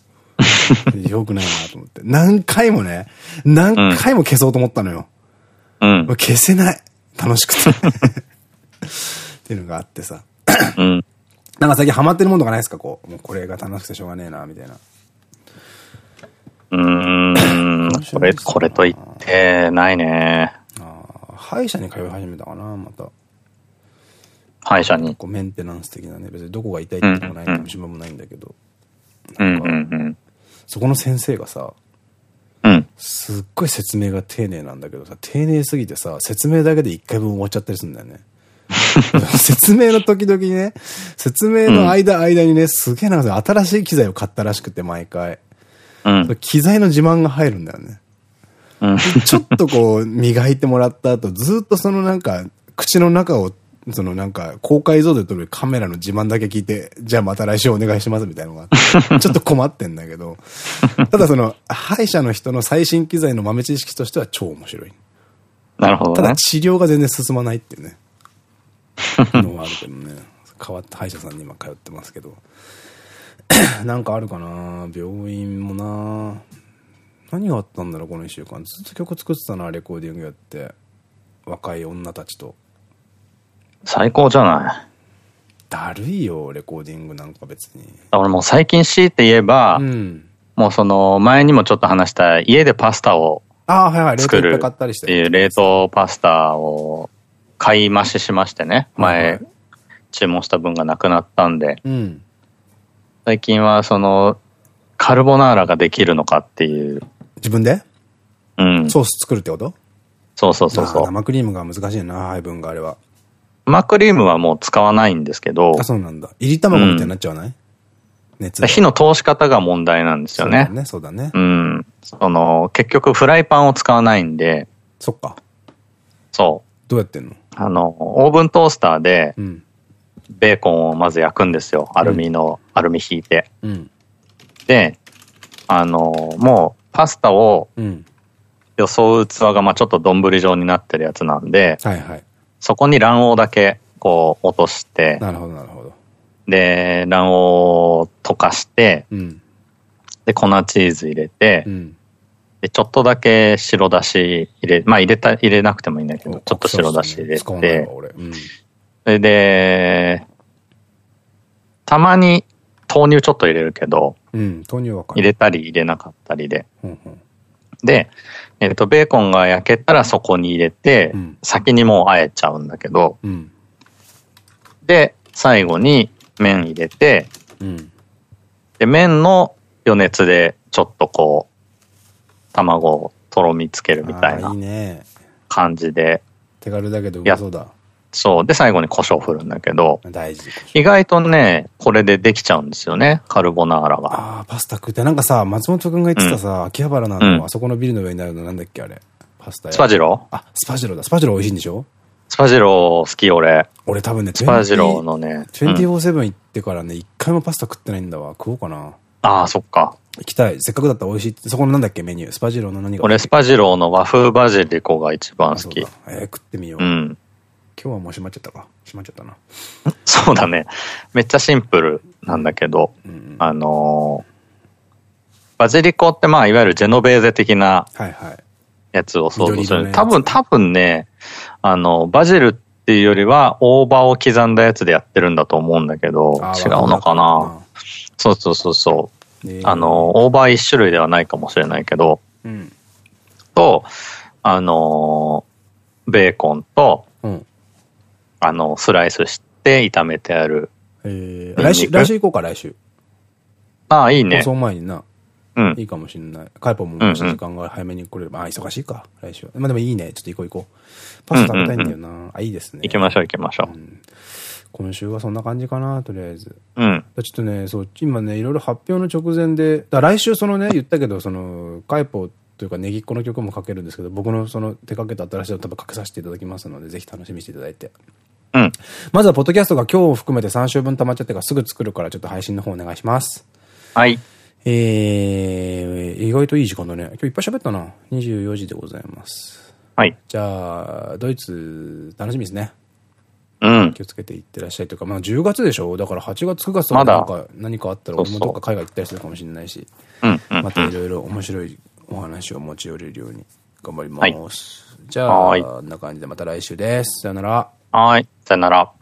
よくないなと思って。何回もね、何回も消そうと思ったのよ。うん。消せない。楽しくて。っていうのがあってさ。うん。なんか最近ハマってるものとかないですか？こう。もうこれが楽しくてしょうがねえな、みたいな。うーん。これ、これと言ってないね。ああ、歯医者に通い始めたかな、また。歯医者に。こうメンテナンス的なね、別にどこが痛いってもないかもしれないんだけど。うんうんうん。そこの先生がさ、うん。すっごい説明が丁寧なんだけどさ、丁寧すぎてさ、説明だけで一回分終わっちゃったりするんだよね。説明の時々ね、説明の間間にね、すげえなんか新しい機材を買ったらしくて、毎回。うん、機材の自慢が入るんだよね。うん、ちょっとこう、磨いてもらった後、ずっとそのなんか、口の中を、そのなんか、高解像で撮るカメラの自慢だけ聞いて、じゃあまた来週お願いしますみたいなのが、ちょっと困ってんだけど、ただその、歯医者の人の最新機材の豆知識としては超面白い。なるほど、ね、ただ治療が全然進まないっていうね。のはあるけどね。変わった歯医者さんに今通ってますけど。なんかあるかな？病院もな何があったんだろうこの一週間。ずっと曲作ってたな、レコーディングやって。若い女たちと。最高じゃない？だるいよ、レコーディングなんか別に。俺もう最近強いて言えば、うん、もうその前にもちょっと話した家でパスタを作るっていう冷凍パスタを買い増ししましてね。前注文した分がなくなったんで。うん、最近はそのカルボナーラができるのかっていう。自分で？うん。ソース作るってこと？そうそうそうそう。生クリームが難しいな、配分があれは。生クリームはもう使わないんですけど。あ、そうなんだ。入り卵みたいになっちゃわない、うん、熱火の通し方が問題なんですよね。そうだね、そうだね。うん。その、結局フライパンを使わないんで。そっか。そう。どうやってんの？あの、オーブントースターで、ベーコンをまず焼くんですよ。アルミの、うん、アルミ引いて。うん、で、あの、もう、パスタを、装う器が、まあちょっと丼状になってるやつなんで、はいはい。そこに卵黄だけ、こう、落として、なるほど、なるほど。で、卵黄を溶かして、うん、で、粉チーズ入れて、うん、で、ちょっとだけ白だし入れ、まあ入れた、入れなくてもいいんだけど、ちょっと白だし入れて、うん、それで、たまに豆乳ちょっと入れるけど、うん、豆乳入れたり入れなかったりで。うんうん、で、えっ、ー、と、ベーコンが焼けたらそこに入れて、うん、先にもうあえちゃうんだけど、うん、で、最後に麺入れて、うん、で、麺の余熱でちょっとこう、卵をとろみつけるみたいな感じで。手軽だけどうまそうだ。そう。で、最後に胡椒振るんだけど、大事。意外とね、これでできちゃうんですよね。カルボナーラが。ああ、パスタ食って。なんかさ、松本くんが言ってたさ、秋葉原のあの、あそこのビルの上になるのなんだっけ、あれ。パスタスパジロあ、スパジロだ。スパジロ美味しいんでしょ？スパジロ好き、俺。俺多分ね、スパジロのね。24-7行ってからね、一回もパスタ食ってないんだわ。食おうかな。ああ、そっか。行きたい。せっかくだったら美味しい。そこのなんだっけ、メニュー？スパジロの何が？俺、スパジロの和風バジリコが一番好き。えー、食ってみよう。うん。今日はもう閉まっちゃったか。閉まっちゃったな。そうだね。めっちゃシンプルなんだけど、うんうん、あのー、バジリコってまあ、いわゆるジェノベーゼ的なやつを想像する。はいはい、多分、多分ね、あの、バジルっていうよりは、大葉を刻んだやつでやってるんだと思うんだけど、違うのかなそうそうそうそう。えー、あの、大葉一種類ではないかもしれないけど、うん、と、あのー、ベーコンと、うんあの、スライスして炒めてある。えー、来週、来週行こうか、来週。ああ、いいね。その前にな。うん。いいかもしんない。カイポももし時間が早めに来れば、あ、忙しいか、来週は。まあでもいいね。ちょっと行こう行こう。パスタ食べたいんだよな。あ、いいですね。行きましょう行きましょう。今週はそんな感じかな、とりあえず。うん。ちょっとね、そう、今ね、いろいろ発表の直前で、だ来週そのね、言ったけど、その、カイポというか、ネギっ子の曲もかけるんですけど、僕のその手掛けた新しいの多分かけさせていただきますので、ぜひ楽しみにしていただいて。うん。まずは、ポッドキャストが今日含めて3週分溜まっちゃってからすぐ作るから、ちょっと配信の方お願いします。はい。えー、意外といい時間だね。今日いっぱい喋ったな。24時でございます。はい。じゃあ、ドイツ、楽しみですね。うん。気をつけていってらっしゃいというか、まあ10月でしょ？だから8月9月とかなんか何かあったら俺もどっか海外行ったりするかもしれないし、またいろいろ面白いお話を持ち寄れるように頑張ります。はい、じゃあ、こんな感じでまた来週です。さよなら。はい。さよなら。